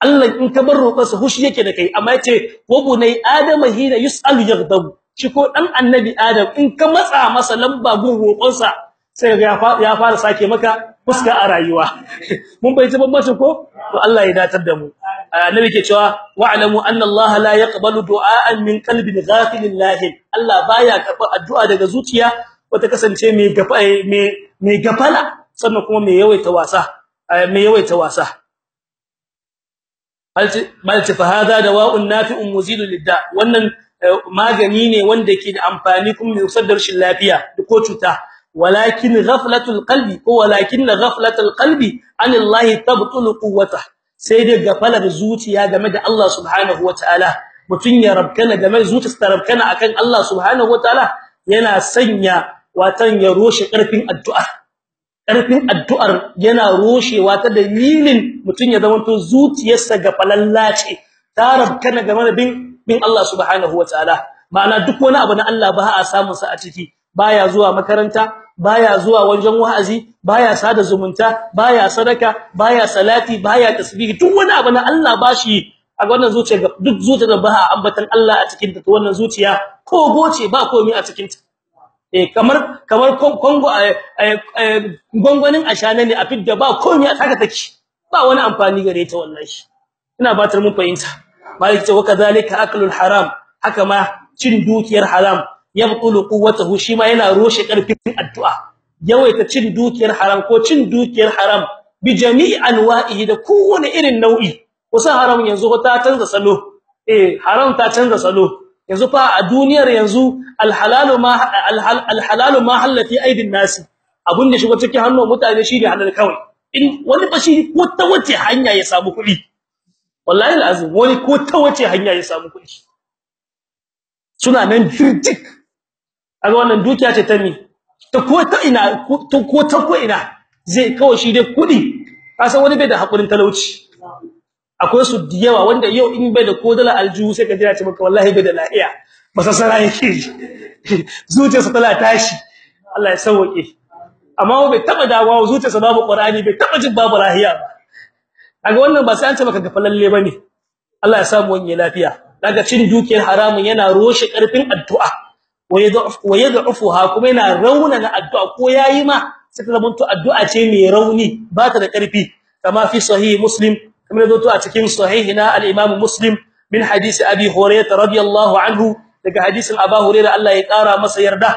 Allah in ka bar roƙansa fushi yake da kai. Amma ya ce wa bunai adama hina yus'alu yaghdabu shi ko dan annabi adam in ka matsa masa lamba gun roƙonsa sai ga ya fara sake maka fuska a rayuwa. [LAUGHS] Mun bai ji bambancin ko? To Allah ya datar da mu. Annabi ke cewa wa'lamu anna Allah la yaqbalu du'aan min qalbin ghafilin lahin Allah baya karɓa addu'a daga zuciya wata kasance mai mai gafala sannan kuma mai yawaita wasa mai yawaita wasa. Balti fa hada dawa'un nafi'un muzilul lidda. Wannan magani ne wanda ke da amfani kuma mai usaddar shin lafiya ko cuta. Walakin ghaflatul qalbi ko walakin ghaflatul qalbi anillahi tabtulu quwwatah sai dai gafalar zuciya game da Allah subhanahu wataala mutun ya rabkana game zuciyarsa ta rabkana akan Allah subhanahu wataala yana sanya watan ya roshe ƙarfin addu'a. Karfin addu'ar yana roshewa ta dalilin mutun ya zamanto zuciyarsa gafalalla ce. Ta rabkana game da bin bin Allah subhanahu wataala ma'ana duk wani abu na Allah ba a samu sa a ciki. Baya zuwa makaranta baya zuwa wajen wa'azi baya sada zumunta baya sadaka baya salati baya tasbih duk wani abu na Allah bashi a wannan zuciya duk zuciya da ba ambatan Allah a cikin ta wannan zuciya ko goce ba komai a cikin ta. Eh kamar kamar kongo gongonin ashana ne a fidda ba komai a haka take. Ba wani amfani gare ta wallahi. Ina batar mun fahimta. Malik ce wakadhalika aklul haram. Haka ma cin dukiyar haram. Yabtulu quwwatahu shi ma yana roshe ƙarfin addu'a. Yawaita cin dukiyar haram ko cin dukiyar haram bi jami'i anwa'ihi da kowane irin nau'i. Kusan haram yanzu ta canza salo. Eh haram ta canza salo. Yanzu fa a duniyar yanzu alhalalu ma alhalalu ma halati aidin nasi. Abun da shigo cikin hannun mutane shi ne halal kawai. In wani bashi ko ta wace hanya ya samu kuɗi. Wallahi alazim wani ko ta wace hanya ya samu kuɗi. Suna nan dirtik aga wannan dukiya ce ta ni ta ko ta ina ko ta ko ina. Zai kawai shi dai kuɗi kasan wani bai da hakurin talauci. Akwai su diyawa wanda yau in bai da kodala aljuhu sai ka jira ce maka wallahi bai da lafiya. Masasara yake [LAUGHS] zuciyarsa tana tashi. Allah ya sauke amma bai taba dawowa zuciyarsa babu qur'ani bai taba jin babu rahiya ba. Kaga wannan ba sai an ce maka gafalalle ba ne Allah ya samu wani lafiya. Daga cin dukiyar haramun yana roshe ƙarfin addu'a. Wayad'ufuha kuma yana rauna na addu'a ko yayi ma sai zamanto addu'a ce mai rauni ba ta da ƙarfi kama fi sahih muslim kamar da to a cikin sahihina al-imam muslim min hadisi abi hurairah radiyallahu anhu daga hadisin abu hurairah Allah ya kara masa yarda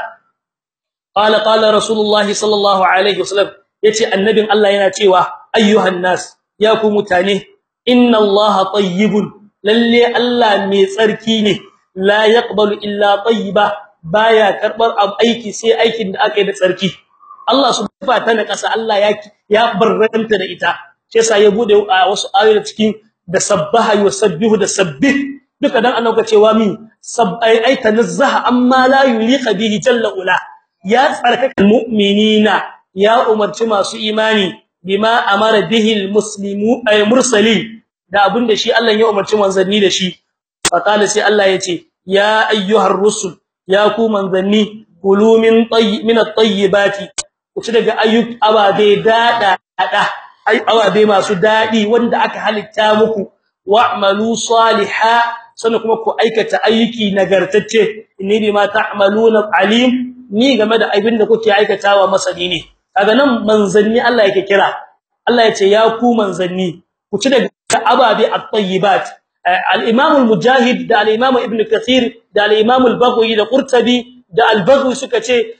qala qala rasulullah sallallahu alaihi wasallam ya ce annabin Allah yana cewa ayyuhan nas ya ku mutane inna allaha tayyibun lalle Allah mai tsarki ne la yaqbalu illa tayyiba baya karɓar aiki sai aikin da aka yi da tsarki. Allah subhanahu ta na kasa Allah ya ya barranta da ita. Sai sa ya buɗe wasu ayoyi cikin da sabbaha yusabbihu da sabbih. Duka dan annabi cewa min sabbai ai tanazzaha amma la yuliqa bihi jalla ula. Ya tsarkaka mu'minina ya umarci masu imani bima amara bihi almuslimu ay mursalin. Da abin da shi Allah ya umarci manzanni da shi. Faqala sai Allah ya ce ya ayyuhar rusul ya ku manzanni kulu min tayyib min at-tayyibati. Ku ci daga ayyuk ababe dada dada ababe masu daɗi wanda aka halitta muku. Wa'malu salihan sannan kuma ku aikata ayyuki nagartacce. Inni bima ta'maluna alim ni game da abin da kuke aikatawa masani ne. Kaga nan manzanni Allah yake kira. Allah ya ce ya ku manzanni ku ci daga ababe at-tayyibat. Al-imam al-mujahid da al-imam ibn kathir da al-imam al-baghawi da qurtubi da al-baghawi suka ce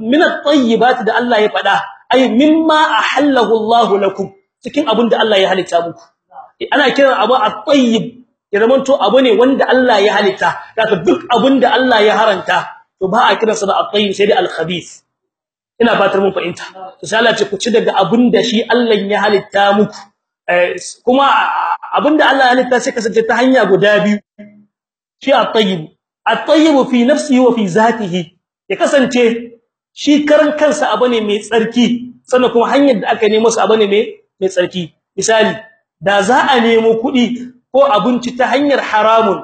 min at-tayyibat da Allah ya fada ay mimma ahallahu Allah lakum cikin abin da Allah ya halitta muku ana kiran abu at-tayyib ya zamanto abu ne wanda Allah ya halitta daga duk abin da Allah ya haranta to ba a kiransa da at-tayyib sai da al-khabith ina fatar mun fahimta to sai Allah ce ku ci daga abin da shi Allah ya halitta muku kuma abin da Allah ya halitta sai kasance ta hanya guda biyu. Shi at-tayyib. At-tayyib fi nafsihi wa fi zatihi. Ya kasance shi karan kansa abu ne mai tsarki sannan kuma hanyar da aka nemo sa abu ne mai mai tsarki. Misali da za a nemo kuɗi ko abinci ta hanyar haramun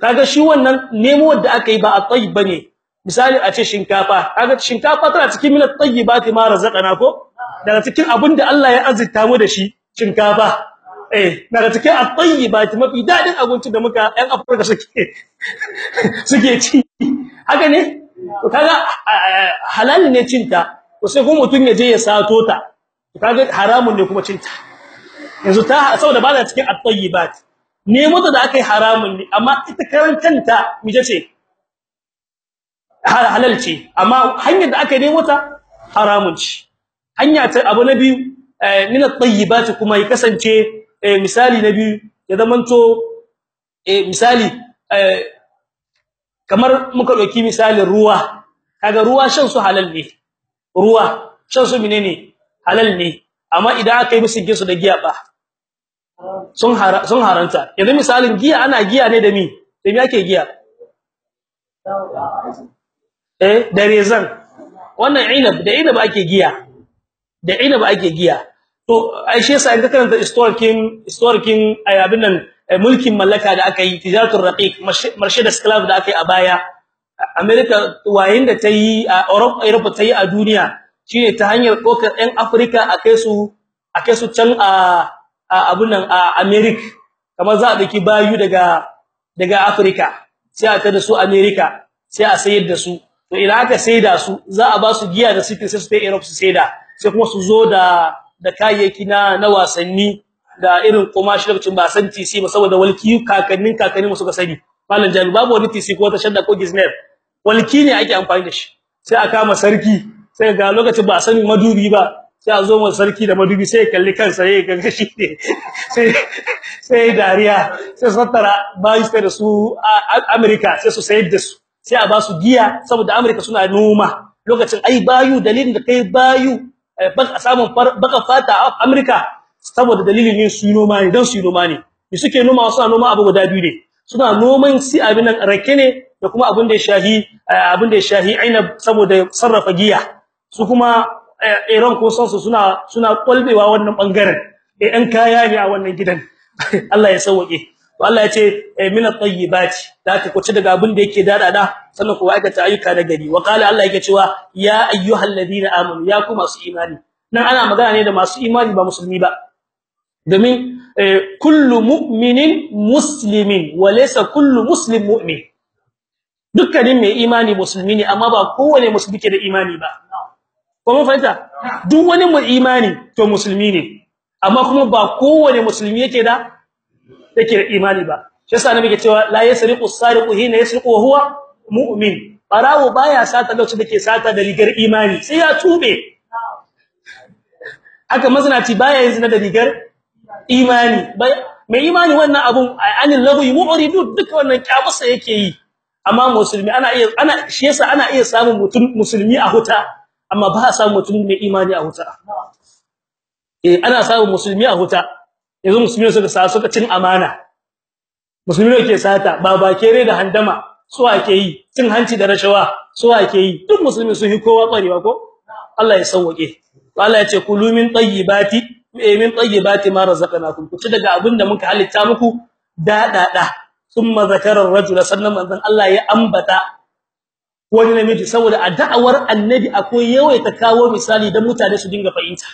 kaga shi wannan nemo wanda aka yi ba at-tayyib ba ne misali a ce shinkafa kaga shinkafa tana cikin min at-tayyibati ma razaqana ko? Daga cikin abin da Allah ya azurta mu da shi. Shinkafa. Eh daga cikin at-tayyibati mafi daɗin abinci da muka ɗan Afirka suke [LAUGHS] suke ci. Haka ne? To kaga halal ne cinta to sai kuma mutun ya je ya sato ta. Kaga haramun ne kuma cinta yanzu ta saboda ba ta cikin at-tayyibat. Ne mota da akai haramun ne amma ita karan kanta mije ce? Halal ce amma hanyar da aka nemo ta haramun ce. Hanya ta abu na biyu min at-tayyibat kuma ya kasance misali na biyu ya zamanto misali kamar muka ɗauki misalin ruwa. Kaga ruwa shan su halal ne. Ruwa shan su menene? Halal ne. Amma idan aka yi musu gisu da giya ba sun sun haranta yanzu misalin giya ana giya ne da mi? Da me ake giya? Eh da rezan. Wannan inab da inab ake giya. Da inab ake giya. To ai shi yasa ga karanta historikin historikin ayabin nan mulkin mallaka da aka yi tijaratul raqiq Mercedes club da aka yi a baya America wayin da ta yi a Europe Europe ta yi a duniya shine ta hanyar kokar ɗan Africa a kai su a kai su can a abun nan a America kamar za a daki bayu daga daga Africa sai a tada su America sai a sayar da su. To idan aka saida su za a ba su giya da suke sai su ta Europe su saida sai kuma su zo da da kayayyaki na na wasanni da irin kumashi lokacin ba san TC ba saboda walki kakannin kakannin mu suka sani. Mallan jami babu wani TC ko ta shadda ko gizner walki ne ake amfani da shi. Sai a kama sarki sai ga lokacin ba sani madubi ba sai a zo mu sarki da madubi sai ya kalli kansa yayi ganga [LAUGHS] shi ne. Sai sai dariya sai sattara bayi sai da su America sai su sayar da su. Sai a ba su giya saboda America suna noma. Lokacin ai bayu dalilin da kai bayu baka samun baka fata a America saboda dalilin yin su noma ne dan su noma ne. Me suke noma? Suna noma abu guda biyu ne. Suna noman si abin rake ne da kuma abin da shahi abin da shahi ainab saboda sarrafa giya. Su kuma Iran ko sansu suna suna kwalbewa wannan ɓangaren eh ɗan kaya ne a wannan gidan. [LAUGHS] Allah ya sauke to Allah ya ce min at-tayyibati da ka kuci daga abin da yake dadada sannan ku aikata ayyuka na gari. Wa qala Allah yake cewa ya ayyuhalladhina amanu ya kuma su imani. Nan ana magana ne da masu imani ba musulmi ba. Domin kullu mu'minin muslimin wa laysa kullu muslim mu'min. Dukkanin mai imani musulmi ne amma ba kowane musulmi ke da imani ba. Kuma fahimta? Duk wani mai imani to musulmi ne. Amma kuma ba kowane musulmi yake da yake da imani ba. Shi yasa nabi ke cewa la yasriqu as-sariqu hina yasriqu wa huwa mu'min. Barawo baya sata lokacin da ke sata da rigar imani sai ya tube. Haka mazinaci baya yin zina da rigar imani. Mai imani wannan abun anil lahu mu'ridu duk wannan kyamusa yake yi. Amma musulmi ana iya ana shi yasa ana iya samun mutum musulmi a huta amma ba a samun mutum mai imani a huta eh ana samun musulmi a huta yanzu musulmi suka sa suka cin amana. Musulmi ke sata? Baba kere da handama su ake yi? Cin hanci da rashawa su ake yi? Duk musulmi sun yi kowa kwarewa ko? Allah ya sauke Allah ya ce kulu min tayyibati min tayyibati ma razaqnakum. Ku ci daga abin da muka halitta muku dadada thumma zakara ar-rajula sannan manzon Allah ya ambata wani namiji. Saboda a da'awar annabi akwai yawaita kawo misali dan mutane su dinga fahimta.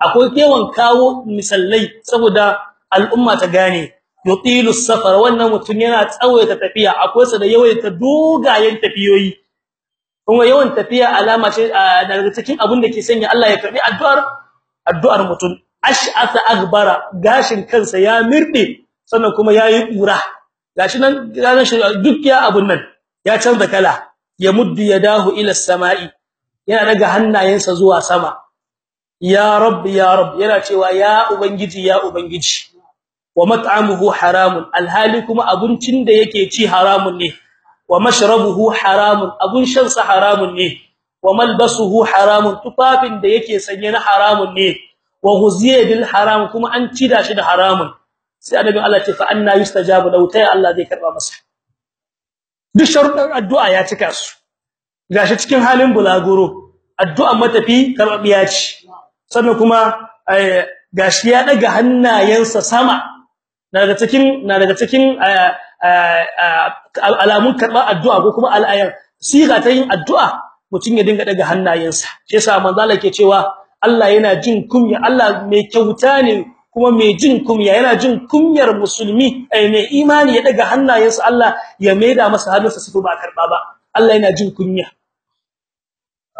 Akwai yawan kawo misallai saboda al'umma ta gane. Yutilu safar wannan mutun yana tsawaita tafiya akwai sa da yawaita dogayen tafiyoyi. Kuma yawan tafiya alama ce daga cikin abin da ke sanya Allah ya karɓi addu'ar addu'ar mutun ash'atha aghbara gashin kansa ya mirde sannan kuma yayi kura gashi nan duk ya abun nan ya canza kala. Ya muddu yadahu ila samai. Yana daga hannayensa zuwa sama. Ya rabb ya rabb. Yana cewa ya ubangiji ya ubangiji wa mat'amuhu haramun. Alhali kuma abincin da yake ci haramun ne. Wa mashrabuhu haramun. Abun shan sa haramun ne. Wa malbasuhu haramun. Tufafin da yake sanye na haramun ne. Wa ghuziya bil haram. Kuma an cida shi da haramun. Sai annabi Allah ce fa anna yustajabu lahu. Ta Allah zai karɓa masa? Duk sharuɗan addu'a ya cika su. Gashi cikin halin bulaguro. Addu'a matafi karbiya ce. Sannan kuma gashi ya daga hannayensa sama. Daga cikin na daga cikin alamun karɓa addu'a ko kuma al'ayan siga ta yin addu'a mutun ya dinga daga hannayensa. Shi yasa manzo Allah ke cewa Allah yana jin kunya Allah mai kyauta ne kuma mai jin kunya yana jin kunyar musulmi ai mai imani ya daga hannayensa Allah ya maida masa hannunsa su ba karɓa ba. Allah yana jin kunya.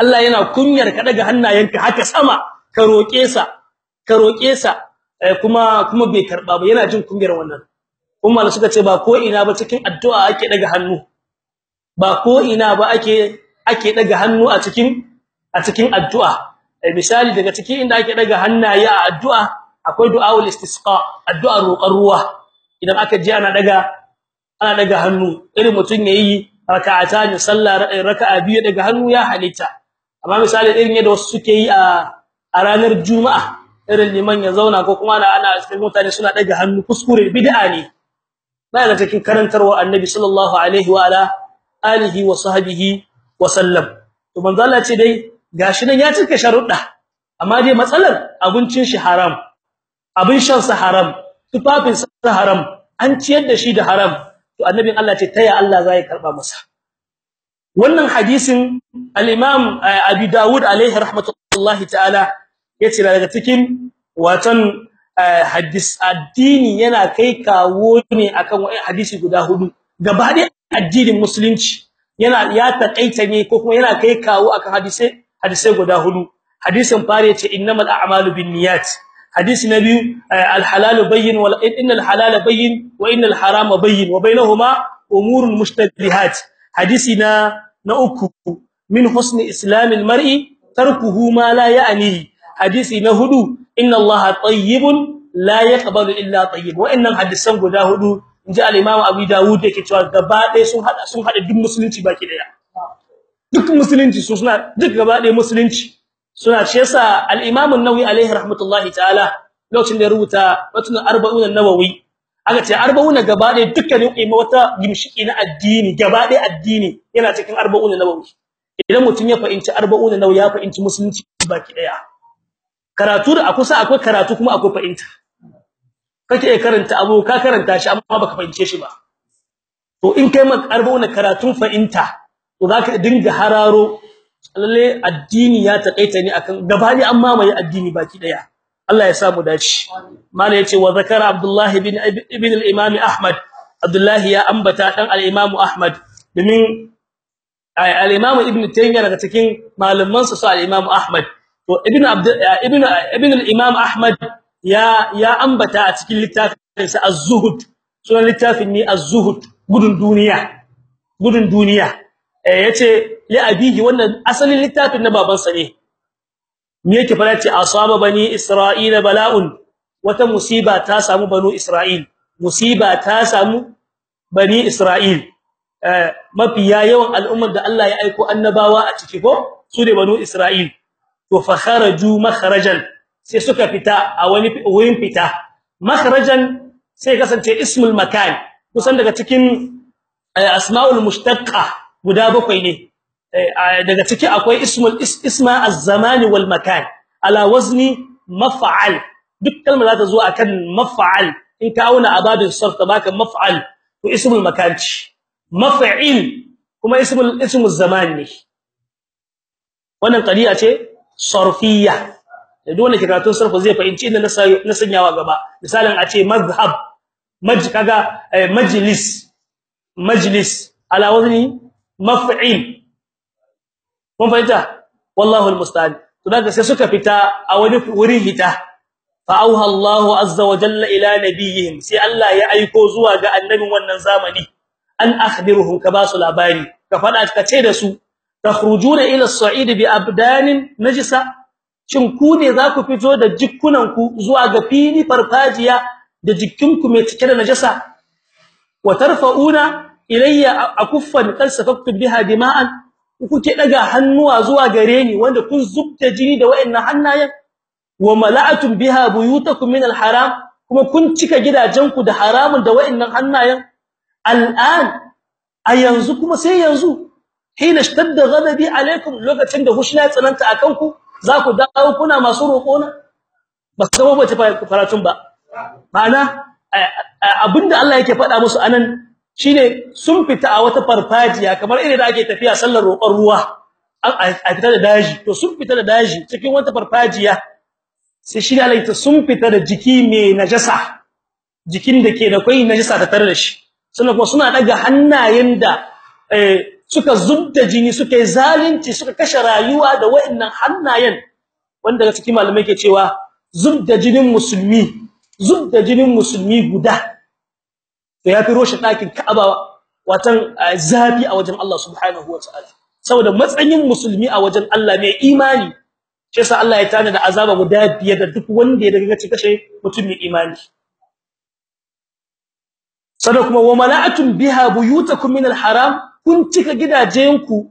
Allah yana kunyar ka daga hannayenka haka sama. Ka roke sa ka roke sa kuma kuma bai karɓa ba. Yana jin kunyar wannan. Kuma Allah suka ce ba ko ina ba cikin addu'a ake daga hannu. Ba ko ina ba ake ake daga hannu a cikin a cikin addu'a. Misali daga cikin inda ake daga hannaye a addu'a akwai du'aul istisqa addu'ar roƙar ruwa. Idan aka ji ana daga ana daga hannu irin mutun yayi raka'ata ne sallah raka'a biyu daga hannu ya halitta. Amma misali irin yadda wasu suke yi a a ranar juma'a irin liman ya zauna ko kuma ana ana cikin mutane suna daga hannu kuskure bid'a ne. Baya da cikin karantarwa annabi sallallahu alaihi wa ala alihi wa sahbihi wa sallam. To manzo Allah ce dai gashi nan ya cika sharuɗa amma dai matsalar abincin shi haram abin shan sa haram tufafin sa haram an ciyar da shi da haram. To annabin Allah ce taya Allah zai karɓa masa? Wannan hadisin al-imam abi daud alaihi rahmatullahi ta'ala ya ce daga cikin watan hadis addini yana kai kawo ne akan hadisi guda huɗu. Gaba addinin musulunci yana ya takaita ne ko kuma yana kai kawo akan hadisi hadisi guda huɗu. Hadisin fare ya ce innamal a'malu binniyat. Hadisi na biyu al-halalu bayyin wal innal halala bayyin wa innal harama bayyin wa bainahuma umurun mushtabihat. Hadisi na na uku min husni islamil mar'i tarkuhu ma la ya'ni hadisi na huɗu inna allaha tayyibun la yaqbalu illa tayyib. Wa'annan hadisan guda huɗu inji al-imam abu dawud yake cewa gaba ɗaya sun hada sun hada duk musulunci baki ɗaya duk musulunci su suna duk gaba ɗaya musulunci suna. Ce yasa al-imam an-nawawi alaihi rahmatullahi ta'ala lokacin da ya rubuta watan 40 an-nawawi aka ce 40 gaba ɗaya dukkanin wata gimshiki na addini gaba ɗaya addini yana cikin 40 an-nawawi. Idan mutun ya fahimci 40 an-nawawi ya fahimci musulunci baki ɗaya karatu da akusa akwai karatu kuma akwai fahimta. Kake karanta abu ka karanta shi amma baka fahimce shi ba. To in kai maka arba'una karatun fahimta to zaka dinga hararo lalle addini ya takaita ne akan gabani an mamaye addini baki ɗaya Allah ya sa mu dace. Mala ya ce wa zakara abdullah ibn ibn al-imam ahmad. Abdullah ya ambata dan al-imam ahmad. Domin al-imam ibn taymiyyah daga cikin malaman sa su al-imam ahmad. To ibn abd ibn ibn al-imam ahmad ya ya ambata a cikin littafin sa az-zuhud. Sunan littafin ne az-zuhud gudun duniya gudun duniya. Eh ya ce li abihi wannan asalin littafin na baban sa ne. Me yake fara ce asaba bani isra'ila bala'un wata musiba ta samu banu isra'il. Musiba ta samu bani isra'il. Eh mafiya yawan al'ummar da Allah ya aika annabawa a ciki ko su ne banu isra'il. To fa kharaju makharajan sai suka fita a wani wurin fita. Makharajan sai kasance ismul makan kusan daga cikin asmaul mushtaqqa guda bakwai ne. Daga ciki akwai ismul isma az-zaman wal makan. Ala wazni maf'al duk kalmar za ta zo akan maf'al. In ka auna ababin sarf ta baka maf'al to ismul makan ce. Maf'il kuma ismul ismul zaman ne. Wannan qadiya ce? Sarfiyya. Da dole kiratun sarfa zai fahimci inda na sanyawa gaba. Misalin a ce mazhab maj kaga majlis majlis ala wazni maf'il. Mun fahimta? Wallahu almusta'an. To daga sai suka fita a wani wurin hita. Fa auha Allahu azza wa jalla ila nabiyihim sai Allah ya aiko zuwa ga annabin wannan zamani. An akhbiruhum ka ba su labari. Ka fada ka ce da su. Takhrujuna ila as-sa'id bi abdanin najisa. Shin ku ne za ku fito da jikkunanku zuwa ga fili farfajiya da jikkinku mai cike da najasa? Wa tarfa'una ilayya akuffan kalsafaktu biha dima'an. Kuke daga hannuwa zuwa gare ni wanda kun zubta jini da wayannan hannayen. Wa mala'atum biha buyutakum min al-haram. Kuma kun cika gidajenku da haramun da wayannan hannayen. Al'an a yanzu kuma sai yanzu. Hina shtadda ghadabi alaikum lokacin da hushna tsananta akan ku za ku dawo kuna masu roƙona? Ba kuma ba ta faratun ba. Ma'ana abin da Allah yake faɗa musu a nan shine sun fita a wata farfajiya kamar irin da ake tafiya sallar roƙon ruwa. A fita da daji. To sun fita da daji cikin wata farfajiya. Sai shi Allah ya sun fita da jiki mai najasa. Jikin da ke da kai najasa ta tare da shi. Suna kuma suna daga hannayen da suka zubda jini suka yi zalunci suka kashe rayuwa da wayannan hannayen. Wanda daga cikin malamai ke cewa zubda jinin musulmi zubda jinin musulmi guda. To yafi roshi ɗakin Ka'aba watan zafi a wajen Allah subhanahu wataala saboda matsayin musulmi a wajen Allah mai imani shi yasa Allah ya tana da azaba guda biyar da duk wanda ya daga ci kashe mutum mai imani. Sada kuma wa mala'atun biha buyutakum min al-haram kun cika gidajenku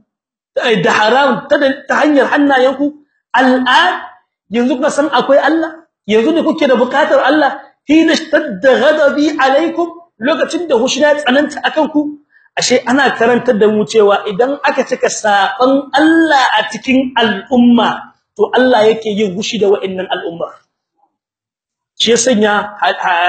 da haram ta hanyar hannayenku. Al'an yanzu kuma san akwai Allah? Yanzu ne kuke da buƙatar Allah? Hina shtadda ghadabi alaikum lokacin da hushna tsananta akan ku ashe ana karantar da mu cewa idan aka cika saban Allah a cikin al'umma to Allah yake yin gushi da wa'annan al'umma shi ya sanya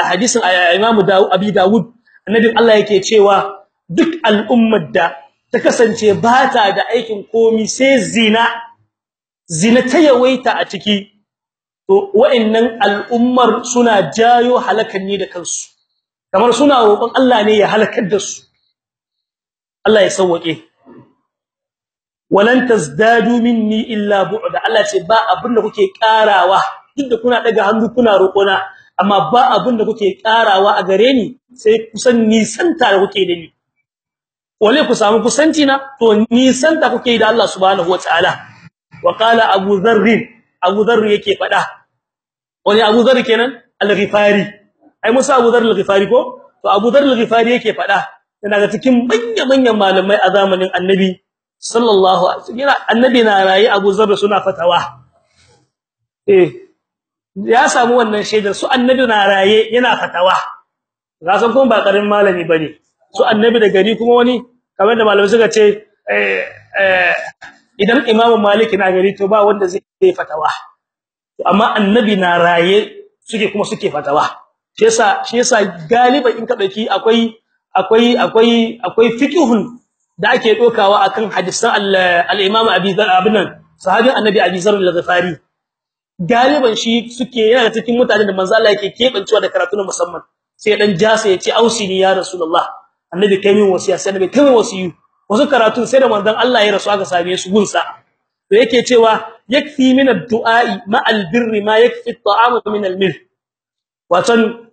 hadisin Imam Dawud Abi Dawud annabin Allah yake cewa duk al'ummar da ta kasance ba ta da aikin komi sai zina zina ta yawaita a ciki to wa'annan al'ummar suna jayo halakan ne da kansu. Kamar suna roƙon Allah ne ya halakar da su. Allah ya sauke walan tazdadu minni illa bu'da. Allah ce ba abin da kuke karawa duk da kuna daga hannu kuna roƙona amma ba abin da kuke karawa a gare ni sai kusan nisanta da kuke da ni. Wale ku samu kusanci na? To nisanta kuke da Allah subhanahu wataala wa qala abu dharr abu dharr yake fada wani abu dharr kenan? Al-ghifari. Ai musa abu dharr al-ghifari ko? To abu dharr al-ghifari yake fada yana ga cikin manyan manyan malamai a zamanin annabi sallallahu alaihi wasallam. Annabi na rayi abu dharr suna fatawa. Eh ya samu wannan shaidar. Su annabi na raye yana fatawa. Ga san kuma ba karin malami ba ne su annabi da gari kuma wani kamar da malamai suka ce eh idan imam malik na gari to ba wanda zai yi fatawa. Amma annabi na raye suke kuma suke fatawa. Shi yasa shi yasa galiban in ka ɗauki akwai akwai akwai akwai fiqhun da ake dokawa akan hadisan al-imam abi dhar abinan sahabin annabi abi zar al-ghifari galiban shi suke yana cikin mutanen da manzo Allah yake kebancewa da karatu na musamman. Sai dan jasa ya ce ausini ya rasulullah. Annabi kai min wasiya sai annabi kai min wasiyu. Wasu karatu sai da manzon Allah ya rasu aka same su gunsa to yake cewa yakfi min ad-du'a'i ma al-birri ma yakfi at-ta'am min al-mir. Watan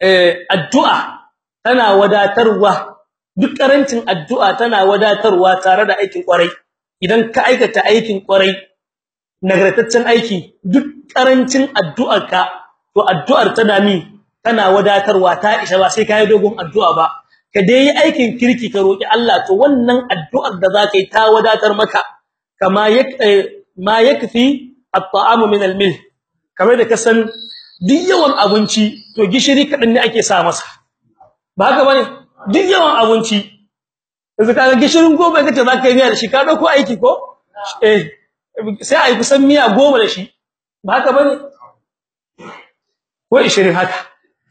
eh addu'a tana wadatarwa. Duk ƙarancin addu'a tana wadatarwa tare da aikin ƙwarai idan ka aikata aikin ƙwarai nagartaccen aiki duk ƙarancin addu'arka to addu'ar tana mi tana wadatarwa ta isa ba sai kai dogon addu'a ba. Ka dai yi aikin kirki ka roki Allah to wannan addu'ar da zaka yi ta wadatar maka kama yak ma yakfi at-ta'am min al-milh. Kamar da kasan duk yawan abinci to gishiri kadan ne ake sa masa. Ba haka ba ne duk yawan abinci. Yanzu kaga gishirin goma kace zaka yi miya da shi ka ɗauko aiki ko? Eh sai ai kusan miya goma da shi. Ba haka ba ne ko 20 haka.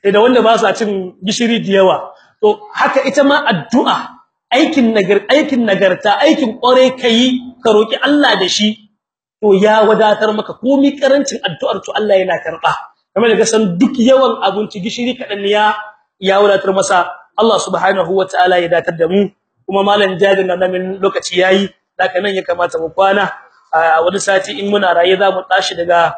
Sai da wanda ba su cin gishiri da yawa. To haka ita ma addu'a aikin nagar aikin nagarta aikin kware kai ka roki Allah da shi to ya wadatar maka. Komai ƙarancin addu'ar to Allah yana karɓa kamar da san duk yawan abinci gishiri kadan ya ya wadatar masa. Allah subhanahu wataala ya datar da mu. Kuma malam jabir nan min lokaci yayi daga nan ya kamata mu kwana. A wani sati in muna raye za mu tashi daga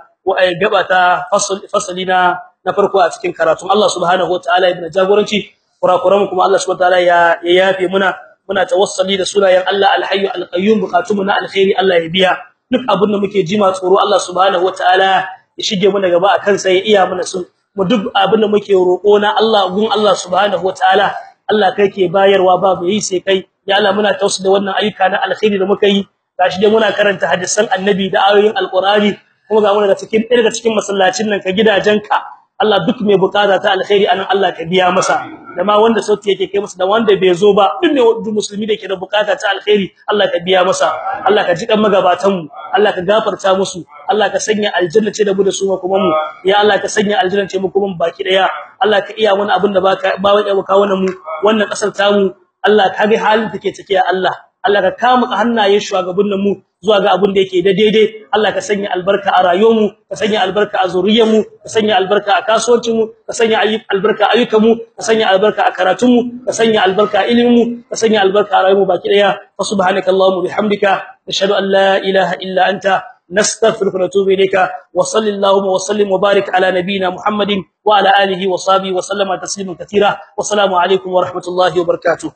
gaba ta fasali na na farko a cikin karatun. Allah subhanahu wataala ibn jagoranci. Kurakuran kuma Allah subhanahu wataala ya yafe muna muna tawassali da sunayen Allah alhayyu alqayyum bukatumuna alkhairi Allah ya biya. Duk abin da muke jima tsoro Allah subhanahu wataala ya shige mu gaba akan sai iya mana sun mu duk abin da muke roko na Allah gun Allah subhanahu wataala Allah kai ke bayarwa babu yi sai kai. Ya Allah muna tausu da wannan ayyuka na alkhairi da muka yi. Gashi dai muna karanta hadisan annabi da ayoyin alqurani kuma ga mu daga cikin daga cikin masallacin nan ka gidajenka Allah duk mai buƙata ta alkhairi a nan Allah ka biya masa. Da ma wanda sauti yake kai masa da wanda bai zo ba duk ne musulmi da ke da buƙata ta alkhairi Allah ka biya masa. Allah ka ji kan magabatan mu Allah ka gafarta musu Allah ka sanya aljanna ce da mu da su kuma mu ya Allah ka sanya aljanna ce mu kuma baki ɗaya Allah ka iya wani abin da baka ba wai ka wannan mu wannan ƙasar tamu. Allah ka ga halin take ciki ya Allah. Allah ka kama hannayen shugabannin mu zuwa ga abin da yake da daidai Allah ka sanya albarka a rayuwarmu ka sanya albarka a zuriyarmu ka sanya albarka a kasuwancinmu ka sanya albarka a ayyukanmu ka sanya albarka a karatunmu ka sanya albarka a iliminmu ka sanya albarka a rayuwarmu baki daya fa subhanakallahumma bihamdika nashhadu an la ilaha illa anta نستغفرك ونتوب اليك وصلى اللهم وسلم وبارك على نبينا محمد وعلى اله وصحبه وسلم تسليما كثيرا والسلام عليكم ورحمه الله وبركاته